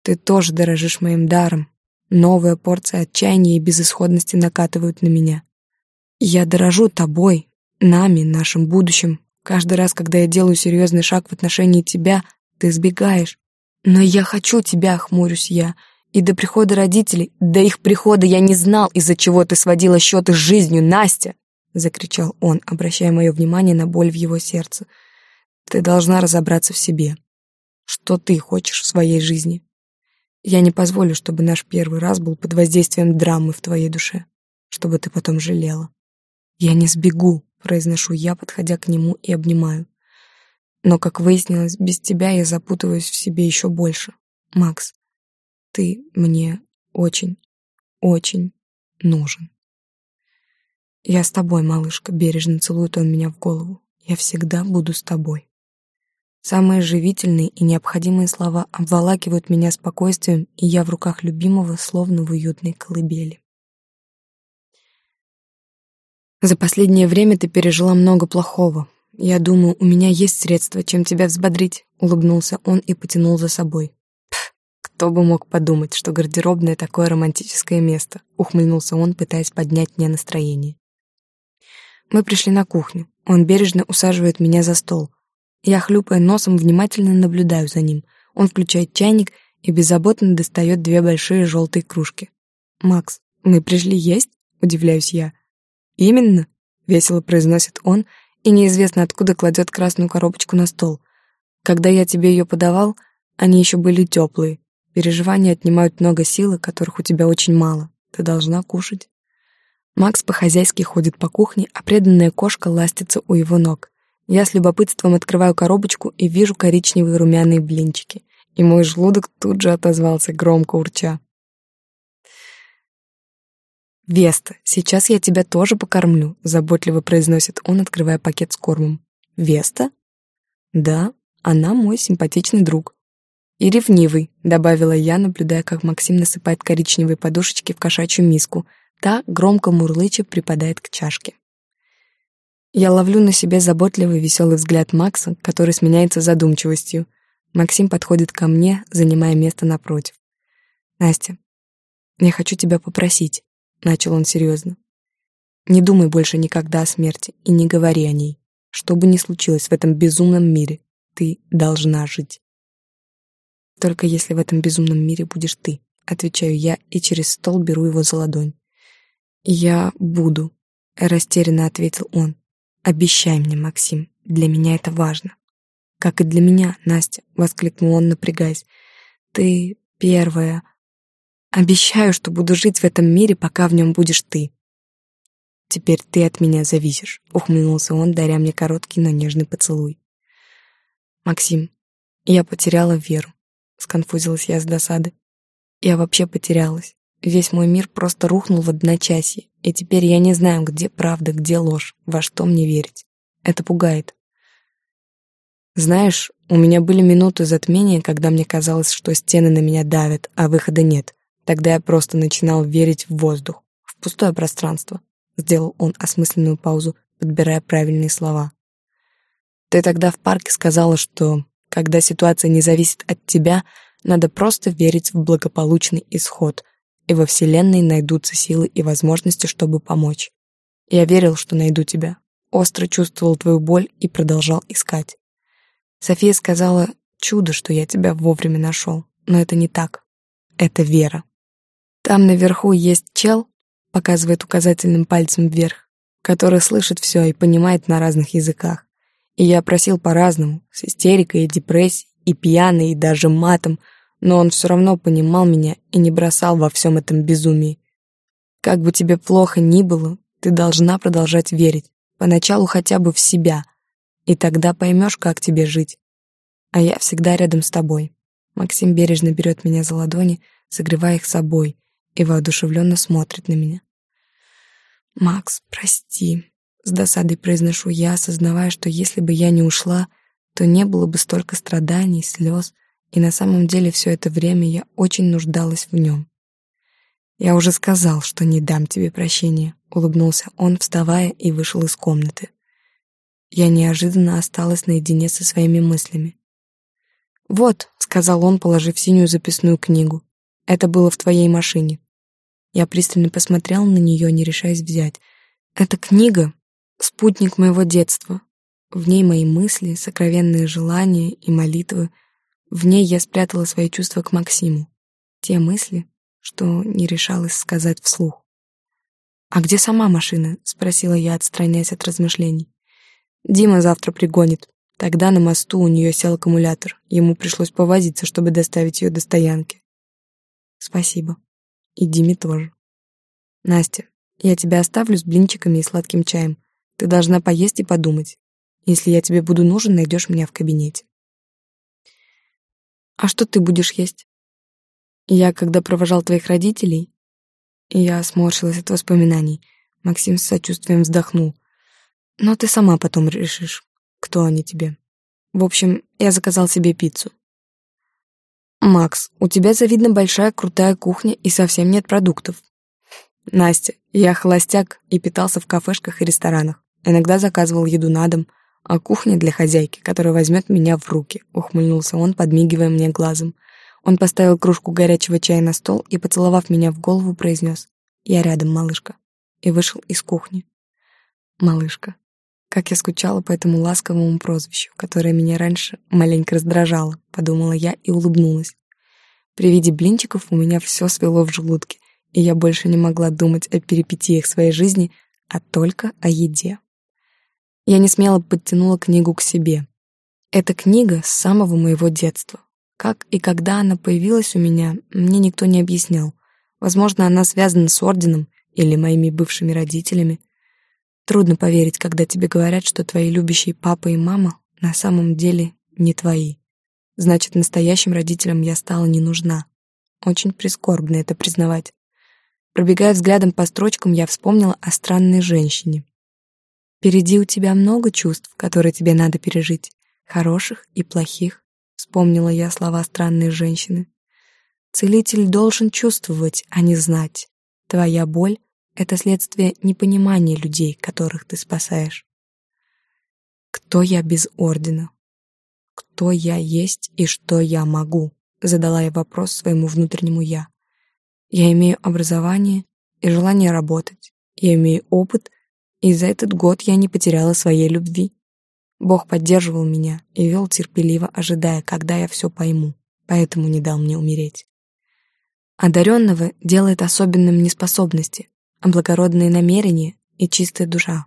Ты тоже дорожишь моим даром. Новая порция отчаяния и безысходности накатывают на меня. Я дорожу тобой, нами, нашим будущим. Каждый раз, когда я делаю серьезный шаг в отношении тебя, ты сбегаешь. Но я хочу тебя, хмурюсь я. И до прихода родителей, до их прихода я не знал, из-за чего ты сводила счеты с жизнью, Настя!» — закричал он, обращая мое внимание на боль в его сердце. «Ты должна разобраться в себе. Что ты хочешь в своей жизни? Я не позволю, чтобы наш первый раз был под воздействием драмы в твоей душе, чтобы ты потом жалела. Я не сбегу, произношу я, подходя к нему и обнимаю. Но, как выяснилось, без тебя я запутываюсь в себе еще больше. Макс, ты мне очень, очень нужен. Я с тобой, малышка, бережно целует он меня в голову. Я всегда буду с тобой. Самые живительные и необходимые слова обволакивают меня спокойствием, и я в руках любимого, словно в уютной колыбели. За последнее время ты пережила много плохого. Я думаю, у меня есть средства, чем тебя взбодрить, улыбнулся он и потянул за собой. Кто бы мог подумать, что гардеробное такое романтическое место, ухмыльнулся он, пытаясь поднять мне настроение. Мы пришли на кухню. Он бережно усаживает меня за стол. Я, хлюпая носом, внимательно наблюдаю за ним. Он включает чайник и беззаботно достает две большие желтые кружки. «Макс, мы пришли есть?» — удивляюсь я. «Именно», — весело произносит он, и неизвестно откуда кладет красную коробочку на стол. «Когда я тебе ее подавал, они еще были теплые. Переживания отнимают много силы, которых у тебя очень мало. Ты должна кушать. Макс по-хозяйски ходит по кухне, а преданная кошка ластится у его ног. Я с любопытством открываю коробочку и вижу коричневые румяные блинчики. И мой желудок тут же отозвался, громко урча. «Веста, сейчас я тебя тоже покормлю», — заботливо произносит он, открывая пакет с кормом. «Веста?» «Да, она мой симпатичный друг». «И ревнивый», — добавила я, наблюдая, как Максим насыпает коричневые подушечки в кошачью миску. Та, громко мурлыча, припадает к чашке. Я ловлю на себе заботливый веселый взгляд Макса, который сменяется задумчивостью. Максим подходит ко мне, занимая место напротив. «Настя, я хочу тебя попросить», — начал он серьезно. «Не думай больше никогда о смерти и не говори о ней. Что бы ни случилось в этом безумном мире, ты должна жить». Только если в этом безумном мире будешь ты, отвечаю я и через стол беру его за ладонь. Я буду, растерянно ответил он. Обещай мне, Максим, для меня это важно. Как и для меня, Настя, воскликнул он, напрягаясь. Ты первая. Обещаю, что буду жить в этом мире, пока в нем будешь ты. Теперь ты от меня зависишь, ухмыльнулся он, даря мне короткий, но нежный поцелуй. Максим, я потеряла веру сконфузилась я с досады. Я вообще потерялась. Весь мой мир просто рухнул в одночасье, и теперь я не знаю, где правда, где ложь, во что мне верить. Это пугает. Знаешь, у меня были минуты затмения, когда мне казалось, что стены на меня давят, а выхода нет. Тогда я просто начинал верить в воздух, в пустое пространство. Сделал он осмысленную паузу, подбирая правильные слова. Ты тогда в парке сказала, что когда ситуация не зависит от тебя, надо просто верить в благополучный исход, и во Вселенной найдутся силы и возможности, чтобы помочь. Я верил, что найду тебя. Остро чувствовал твою боль и продолжал искать. София сказала, чудо, что я тебя вовремя нашел. Но это не так. Это вера. Там наверху есть чел, показывает указательным пальцем вверх, который слышит все и понимает на разных языках. И я просил по-разному, с истерикой и депрессией, и пьяной, и даже матом, но он все равно понимал меня и не бросал во всем этом безумии. Как бы тебе плохо ни было, ты должна продолжать верить, поначалу хотя бы в себя, и тогда поймешь, как тебе жить. А я всегда рядом с тобой. Максим бережно берет меня за ладони, согревая их собой, и воодушевленно смотрит на меня. «Макс, прости», с досадой произношу я, осознавая, что если бы я не ушла, то не было бы столько страданий, слез, и на самом деле все это время я очень нуждалась в нем. «Я уже сказал, что не дам тебе прощения», — улыбнулся он, вставая и вышел из комнаты. Я неожиданно осталась наедине со своими мыслями. «Вот», — сказал он, положив синюю записную книгу, — «это было в твоей машине». Я пристально посмотрел на нее, не решаясь взять. «Эта книга — спутник моего детства. В ней мои мысли, сокровенные желания и молитвы. В ней я спрятала свои чувства к Максиму. Те мысли, что не решалась сказать вслух. «А где сама машина?» — спросила я, отстраняясь от размышлений. «Дима завтра пригонит. Тогда на мосту у нее сел аккумулятор. Ему пришлось повозиться, чтобы доставить ее до стоянки». «Спасибо. И Диме тоже. Настя, я тебя оставлю с блинчиками и сладким чаем. Ты должна поесть и подумать. Если я тебе буду нужен, найдешь меня в кабинете». «А что ты будешь есть?» Я, когда провожал твоих родителей, я сморщилась от воспоминаний. Максим с сочувствием вздохнул. Но ты сама потом решишь, кто они тебе. В общем, я заказал себе пиццу. Макс, у тебя завидно большая крутая кухня и совсем нет продуктов. Настя, я холостяк и питался в кафешках и ресторанах. Иногда заказывал еду на дом, а кухня для хозяйки, которая возьмет меня в руки, ухмыльнулся он, подмигивая мне глазом. Он поставил кружку горячего чая на стол и, поцеловав меня в голову, произнес «Я рядом, малышка», и вышел из кухни. Малышка. Как я скучала по этому ласковому прозвищу, которое меня раньше маленько раздражало, подумала я и улыбнулась. При виде блинчиков у меня все свело в желудке, и я больше не могла думать о перипетиях своей жизни, а только о еде. Я не смело подтянула книгу к себе. Эта книга с самого моего детства. Как и когда она появилась у меня, мне никто не объяснял. Возможно, она связана с орденом или моими бывшими родителями. Трудно поверить, когда тебе говорят, что твои любящие папа и мама на самом деле не твои. Значит, настоящим родителям я стала не нужна. Очень прискорбно это признавать. Пробегая взглядом по строчкам, я вспомнила о странной женщине. Впереди у тебя много чувств, которые тебе надо пережить, хороших и плохих. Вспомнила я слова странной женщины. Целитель должен чувствовать, а не знать. Твоя боль — это следствие непонимания людей, которых ты спасаешь. Кто я без ордена? Кто я есть и что я могу? Задала я вопрос своему внутреннему «я». Я имею образование и желание работать. Я имею опыт, и за этот год я не потеряла своей любви. Бог поддерживал меня и вел терпеливо, ожидая, когда я все пойму, поэтому не дал мне умереть. Одаренного делает особенным неспособности, а благородные намерения и чистая душа.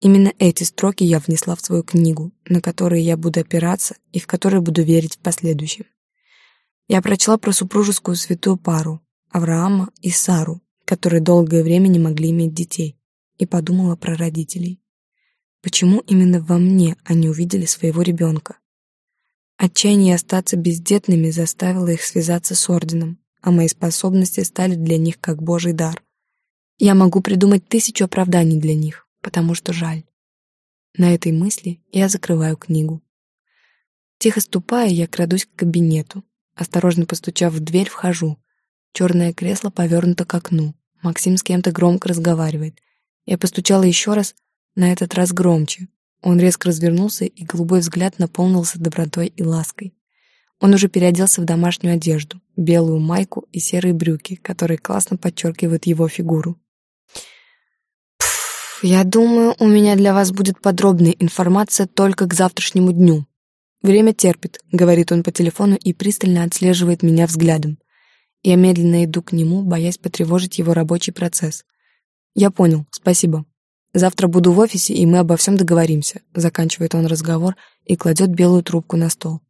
Именно эти строки я внесла в свою книгу, на которые я буду опираться и в которые буду верить в последующем. Я прочла про супружескую святую пару, Авраама и Сару, которые долгое время не могли иметь детей, и подумала про родителей. Почему именно во мне они увидели своего ребенка? Отчаяние остаться бездетными заставило их связаться с орденом, а мои способности стали для них как божий дар. Я могу придумать тысячу оправданий для них, потому что жаль. На этой мысли я закрываю книгу. Тихо ступая, я крадусь к кабинету. Осторожно постучав в дверь, вхожу. Черное кресло повернуто к окну. Максим с кем-то громко разговаривает. Я постучала еще раз, на этот раз громче. Он резко развернулся, и голубой взгляд наполнился добротой и лаской. Он уже переоделся в домашнюю одежду, белую майку и серые брюки, которые классно подчеркивают его фигуру. Я думаю, у меня для вас будет подробная информация только к завтрашнему дню. Время терпит, говорит он по телефону и пристально отслеживает меня взглядом. Я медленно иду к нему, боясь потревожить его рабочий процесс. Я понял, спасибо. Завтра буду в офисе, и мы обо всем договоримся», — заканчивает он разговор и кладет белую трубку на стол.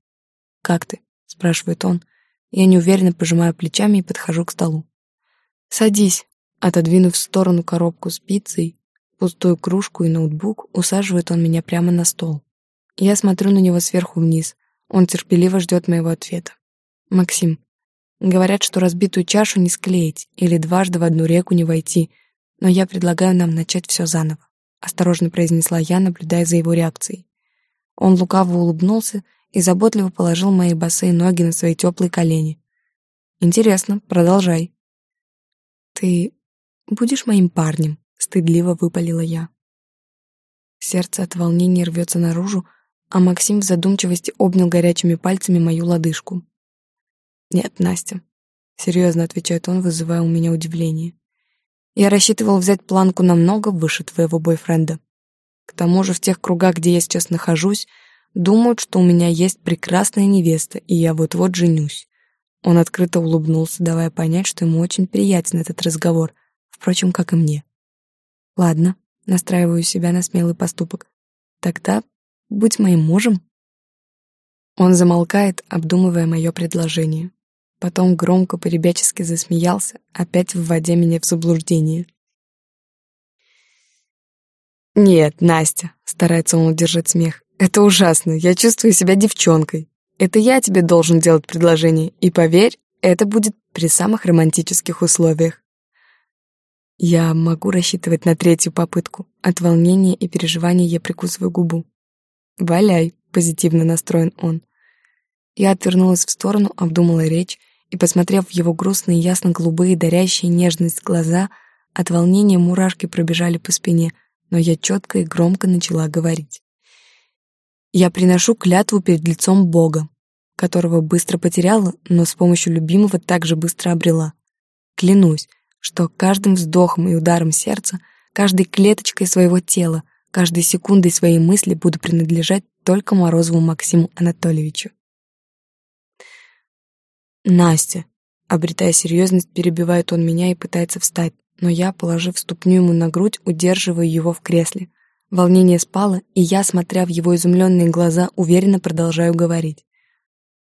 «Как ты?» — спрашивает он. Я неуверенно пожимаю плечами и подхожу к столу. «Садись», — отодвинув в сторону коробку с пиццей, пустую кружку и ноутбук, усаживает он меня прямо на стол. Я смотрю на него сверху вниз. Он терпеливо ждет моего ответа. «Максим, говорят, что разбитую чашу не склеить или дважды в одну реку не войти», но я предлагаю нам начать все заново», — осторожно произнесла я, наблюдая за его реакцией. Он лукаво улыбнулся и заботливо положил мои босые ноги на свои теплые колени. «Интересно, продолжай». «Ты будешь моим парнем?» — стыдливо выпалила я. Сердце от волнения рвется наружу, а Максим в задумчивости обнял горячими пальцами мою лодыжку. «Нет, Настя», — серьезно отвечает он, вызывая у меня удивление. «Я рассчитывал взять планку намного выше твоего бойфренда. К тому же в тех кругах, где я сейчас нахожусь, думают, что у меня есть прекрасная невеста, и я вот-вот женюсь. Он открыто улыбнулся, давая понять, что ему очень приятен этот разговор, впрочем, как и мне. Ладно, настраиваю себя на смелый поступок. Тогда будь моим мужем. Он замолкает, обдумывая мое предложение. Потом громко по-ребячески засмеялся, опять вводя меня в заблуждение. «Нет, Настя», — старается он удержать смех, — «это ужасно, я чувствую себя девчонкой. Это я тебе должен делать предложение, и поверь, это будет при самых романтических условиях». Я могу рассчитывать на третью попытку. От волнения и переживания я прикусываю губу. «Валяй», — позитивно настроен он. Я отвернулась в сторону, обдумала речь, и, посмотрев в его грустные, ясно-голубые, дарящие нежность глаза, от волнения мурашки пробежали по спине — но я четко и громко начала говорить. Я приношу клятву перед лицом Бога, которого быстро потеряла, но с помощью любимого также быстро обрела. Клянусь, что каждым вздохом и ударом сердца, каждой клеточкой своего тела, каждой секундой своей мысли буду принадлежать только Морозову Максиму Анатольевичу. Настя, обретая серьезность, перебивает он меня и пытается встать, но я, положив ступню ему на грудь, удерживаю его в кресле. Волнение спало, и я, смотря в его изумленные глаза, уверенно продолжаю говорить.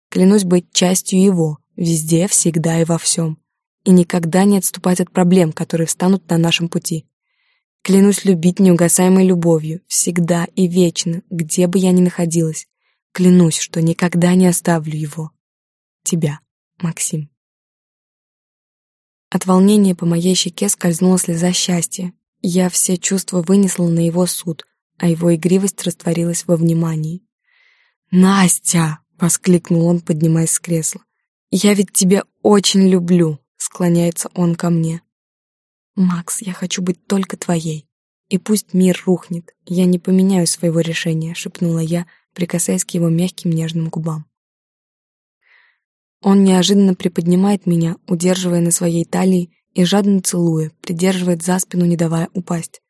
Клянусь быть частью его, везде, всегда и во всем. И никогда не отступать от проблем, которые встанут на нашем пути. Клянусь любить неугасаемой любовью, всегда и вечно, где бы я ни находилась. Клянусь, что никогда не оставлю его. Тебя, Максим. От волнения по моей щеке скользнула слеза счастья. Я все чувства вынесла на его суд, а его игривость растворилась во внимании. «Настя!» — воскликнул он, поднимаясь с кресла. «Я ведь тебя очень люблю!» — склоняется он ко мне. «Макс, я хочу быть только твоей. И пусть мир рухнет, я не поменяю своего решения», — шепнула я, прикасаясь к его мягким нежным губам. Он неожиданно приподнимает меня, удерживая на своей талии и жадно целуя, придерживает за спину, не давая упасть.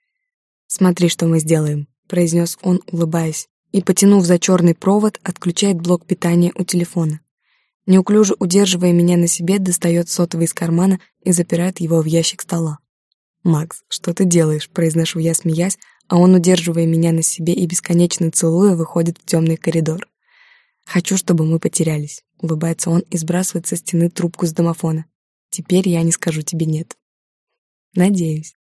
«Смотри, что мы сделаем», — произнес он, улыбаясь, и, потянув за черный провод, отключает блок питания у телефона. Неуклюже удерживая меня на себе, достает сотовый из кармана и запирает его в ящик стола. «Макс, что ты делаешь?» — произношу я, смеясь, а он, удерживая меня на себе и бесконечно целуя, выходит в темный коридор. «Хочу, чтобы мы потерялись», — улыбается он и сбрасывает со стены трубку с домофона. «Теперь я не скажу тебе нет». «Надеюсь».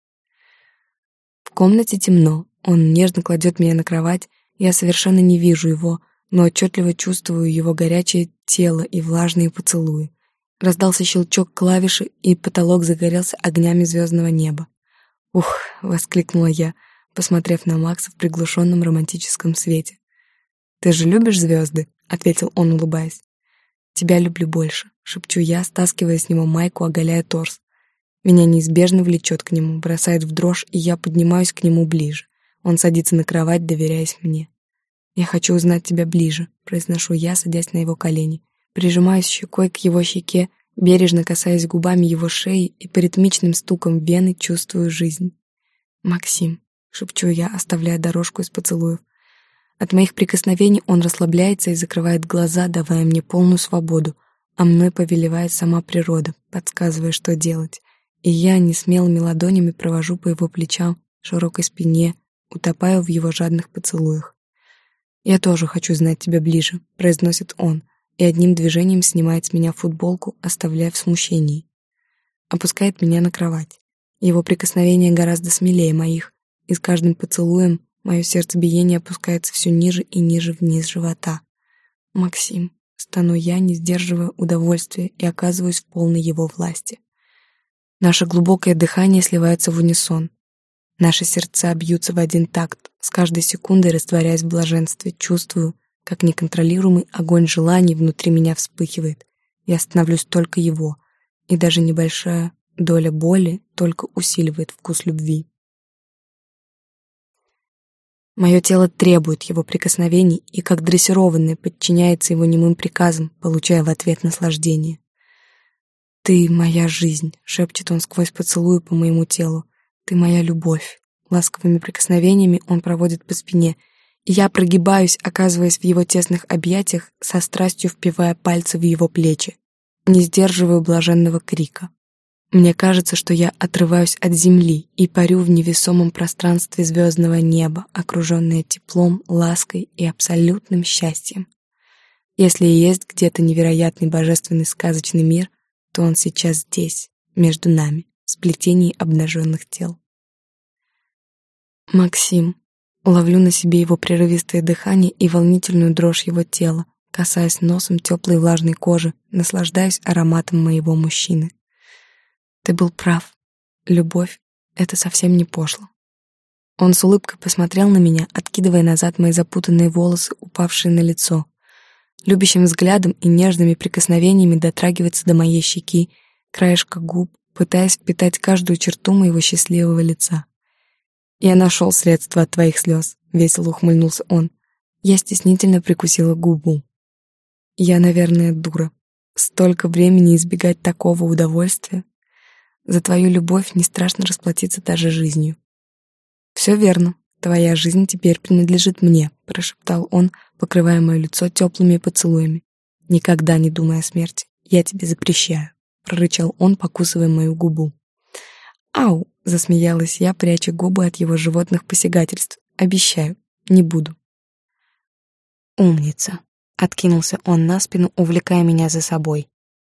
В комнате темно. Он нежно кладет меня на кровать. Я совершенно не вижу его, но отчетливо чувствую его горячее тело и влажные поцелуи. Раздался щелчок клавиши, и потолок загорелся огнями звездного неба. «Ух!» — воскликнула я, посмотрев на Макса в приглушенном романтическом свете. «Ты же любишь звезды?» ответил он, улыбаясь. «Тебя люблю больше», — шепчу я, стаскивая с него майку, оголяя торс. Меня неизбежно влечет к нему, бросает в дрожь, и я поднимаюсь к нему ближе. Он садится на кровать, доверяясь мне. «Я хочу узнать тебя ближе», — произношу я, садясь на его колени. Прижимаюсь щекой к его щеке, бережно касаясь губами его шеи и по ритмичным стукам вены чувствую жизнь. «Максим», — шепчу я, оставляя дорожку из поцелуев. От моих прикосновений он расслабляется и закрывает глаза, давая мне полную свободу, а мной повелевает сама природа, подсказывая, что делать. И я несмелыми ладонями провожу по его плечам, широкой спине, утопаю в его жадных поцелуях. «Я тоже хочу знать тебя ближе», — произносит он, и одним движением снимает с меня футболку, оставляя в смущении. Опускает меня на кровать. Его прикосновения гораздо смелее моих, и с каждым поцелуем Мое сердцебиение опускается все ниже и ниже вниз живота. «Максим», — стану я, не сдерживая удовольствия, и оказываюсь в полной его власти. Наше глубокое дыхание сливается в унисон. Наши сердца бьются в один такт, с каждой секундой растворяясь в блаженстве, чувствую, как неконтролируемый огонь желаний внутри меня вспыхивает. Я становлюсь только его, и даже небольшая доля боли только усиливает вкус любви. Мое тело требует его прикосновений и, как дрессированное, подчиняется его немым приказам, получая в ответ наслаждение. «Ты моя жизнь», — шепчет он сквозь поцелуи по моему телу. «Ты моя любовь». Ласковыми прикосновениями он проводит по спине, и я прогибаюсь, оказываясь в его тесных объятиях, со страстью впивая пальцы в его плечи. Не сдерживаю блаженного крика. Мне кажется, что я отрываюсь от земли и парю в невесомом пространстве звездного неба, окруженное теплом, лаской и абсолютным счастьем. Если и есть где-то невероятный божественный сказочный мир, то он сейчас здесь, между нами, в сплетении обнаженных тел. Максим. Ловлю на себе его прерывистое дыхание и волнительную дрожь его тела, касаясь носом теплой влажной кожи, наслаждаюсь ароматом моего мужчины. Ты был прав. Любовь — это совсем не пошло. Он с улыбкой посмотрел на меня, откидывая назад мои запутанные волосы, упавшие на лицо. Любящим взглядом и нежными прикосновениями дотрагивается до моей щеки, краешка губ, пытаясь впитать каждую черту моего счастливого лица. «Я нашел средства от твоих слез», — весело ухмыльнулся он. Я стеснительно прикусила губу. «Я, наверное, дура. Столько времени избегать такого удовольствия. За твою любовь не страшно расплатиться даже жизнью. Все верно. Твоя жизнь теперь принадлежит мне, прошептал он, покрывая мое лицо теплыми поцелуями. Никогда не думай о смерти. Я тебе запрещаю, прорычал он, покусывая мою губу. Ау, засмеялась я, пряча губы от его животных посягательств. Обещаю, не буду. Умница, откинулся он на спину, увлекая меня за собой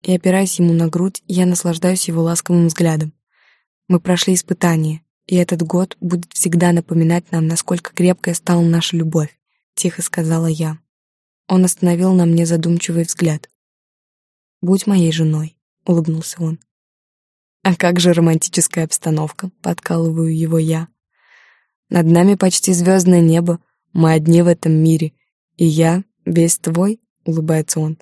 и, опираясь ему на грудь, я наслаждаюсь его ласковым взглядом. Мы прошли испытание, и этот год будет всегда напоминать нам, насколько крепкой стала наша любовь, тихо сказала я. Он остановил на мне задумчивый взгляд. «Будь моей женой», — улыбнулся он. «А как же романтическая обстановка?» — подкалываю его я. «Над нами почти звездное небо, мы одни в этом мире, и я весь твой», — улыбается он.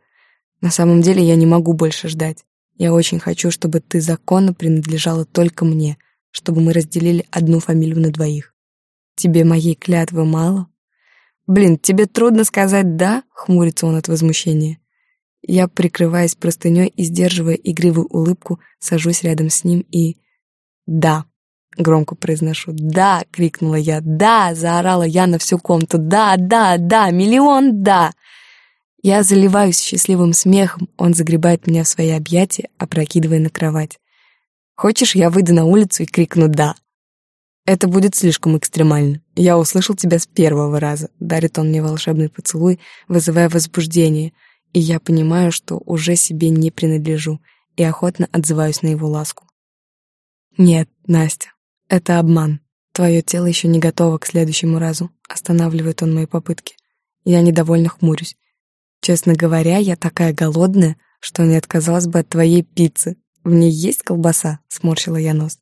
На самом деле я не могу больше ждать. Я очень хочу, чтобы ты законно принадлежала только мне, чтобы мы разделили одну фамилию на двоих. Тебе моей клятвы мало? Блин, тебе трудно сказать «да», — хмурится он от возмущения. Я, прикрываясь простыней и сдерживая игривую улыбку, сажусь рядом с ним и... «Да», — громко произношу. «Да!» — крикнула я. «Да!» — заорала я на всю комнату. «Да, да, да! Миллион да!» Я заливаюсь счастливым смехом, он загребает меня в свои объятия, опрокидывая на кровать. «Хочешь, я выйду на улицу и крикну «да»?» «Это будет слишком экстремально. Я услышал тебя с первого раза», — дарит он мне волшебный поцелуй, вызывая возбуждение, и я понимаю, что уже себе не принадлежу, и охотно отзываюсь на его ласку. «Нет, Настя, это обман. Твое тело еще не готово к следующему разу», — останавливает он мои попытки. Я недовольно хмурюсь. Честно говоря, я такая голодная, что не отказалась бы от твоей пиццы. В ней есть колбаса?» — сморщила я нос.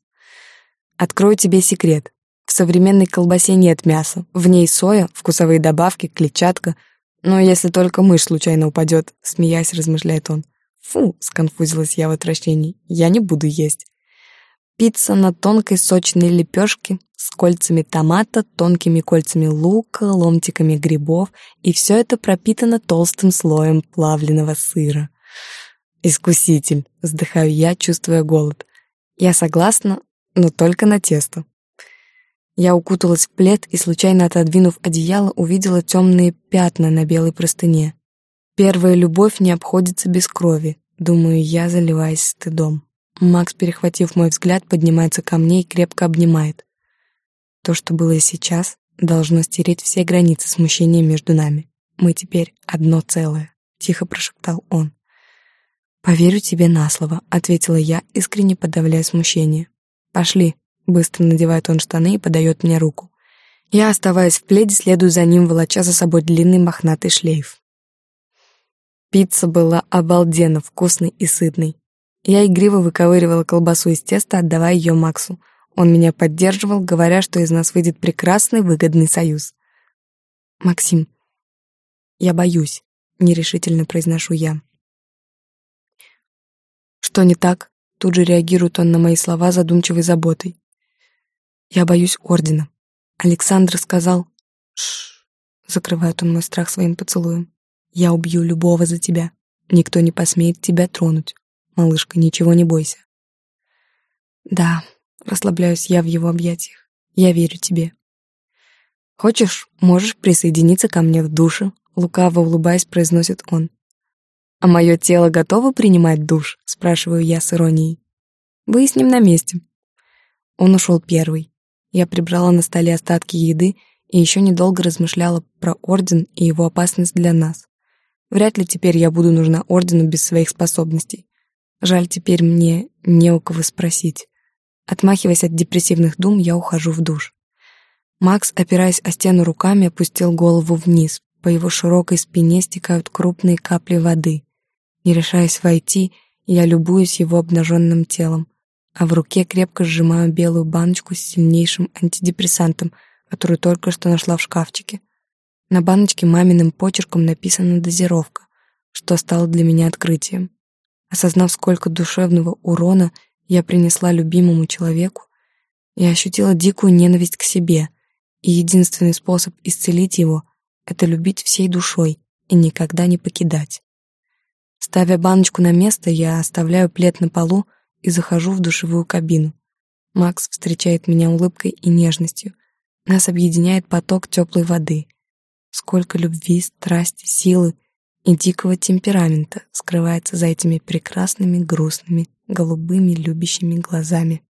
«Открою тебе секрет. В современной колбасе нет мяса. В ней соя, вкусовые добавки, клетчатка. Но если только мышь случайно упадет, смеясь, размышляет он. Фу, сконфузилась я в отвращении. Я не буду есть. Пицца на тонкой сочной лепешке с кольцами томата, тонкими кольцами лука, ломтиками грибов, и все это пропитано толстым слоем плавленного сыра. «Искуситель», — вздыхаю я, чувствуя голод. «Я согласна, но только на тесто». Я укуталась в плед и, случайно отодвинув одеяло, увидела темные пятна на белой простыне. Первая любовь не обходится без крови, думаю я, заливаясь стыдом. Макс, перехватив мой взгляд, поднимается ко мне и крепко обнимает. То, что было сейчас, должно стереть все границы смущения между нами. Мы теперь одно целое, тихо прошептал он. Поверю тебе на слово, ответила я, искренне подавляя смущение. Пошли, быстро надевает он штаны и подает мне руку. Я, оставаясь в пледе, следую за ним, волоча за собой длинный мохнатый шлейф. Пицца была обалденно вкусной и сытной. Я игриво выковыривала колбасу из теста, отдавая ее Максу. Он меня поддерживал, говоря, что из нас выйдет прекрасный выгодный союз. «Максим, я боюсь», — нерешительно произношу я. «Что не так?» — тут же реагирует он на мои слова задумчивой заботой. Я боюсь ордена. Александр сказал... Шш. Закрывает он мой страх своим поцелуем. Я убью любого за тебя. Никто не посмеет тебя тронуть. Малышка, ничего не бойся. Да, расслабляюсь я в его объятиях. Я верю тебе. Хочешь, можешь присоединиться ко мне в душе, лукаво улыбаясь, произносит он. А мое тело готово принимать душ? Спрашиваю я с иронией. Выясним на месте. Он ушел первый. Я прибрала на столе остатки еды и еще недолго размышляла про Орден и его опасность для нас. Вряд ли теперь я буду нужна Ордену без своих способностей. Жаль, теперь мне не у кого спросить. Отмахиваясь от депрессивных дум, я ухожу в душ. Макс, опираясь о стену руками, опустил голову вниз. По его широкой спине стекают крупные капли воды. Не решаясь войти, я любуюсь его обнаженным телом а в руке крепко сжимаю белую баночку с сильнейшим антидепрессантом, которую только что нашла в шкафчике. На баночке маминым почерком написана дозировка, что стало для меня открытием. Осознав, сколько душевного урона я принесла любимому человеку, я ощутила дикую ненависть к себе, и единственный способ исцелить его — это любить всей душой и никогда не покидать. Ставя баночку на место, я оставляю плед на полу, и захожу в душевую кабину. Макс встречает меня улыбкой и нежностью. Нас объединяет поток теплой воды. Сколько любви, страсти, силы и дикого темперамента скрывается за этими прекрасными, грустными, голубыми, любящими глазами.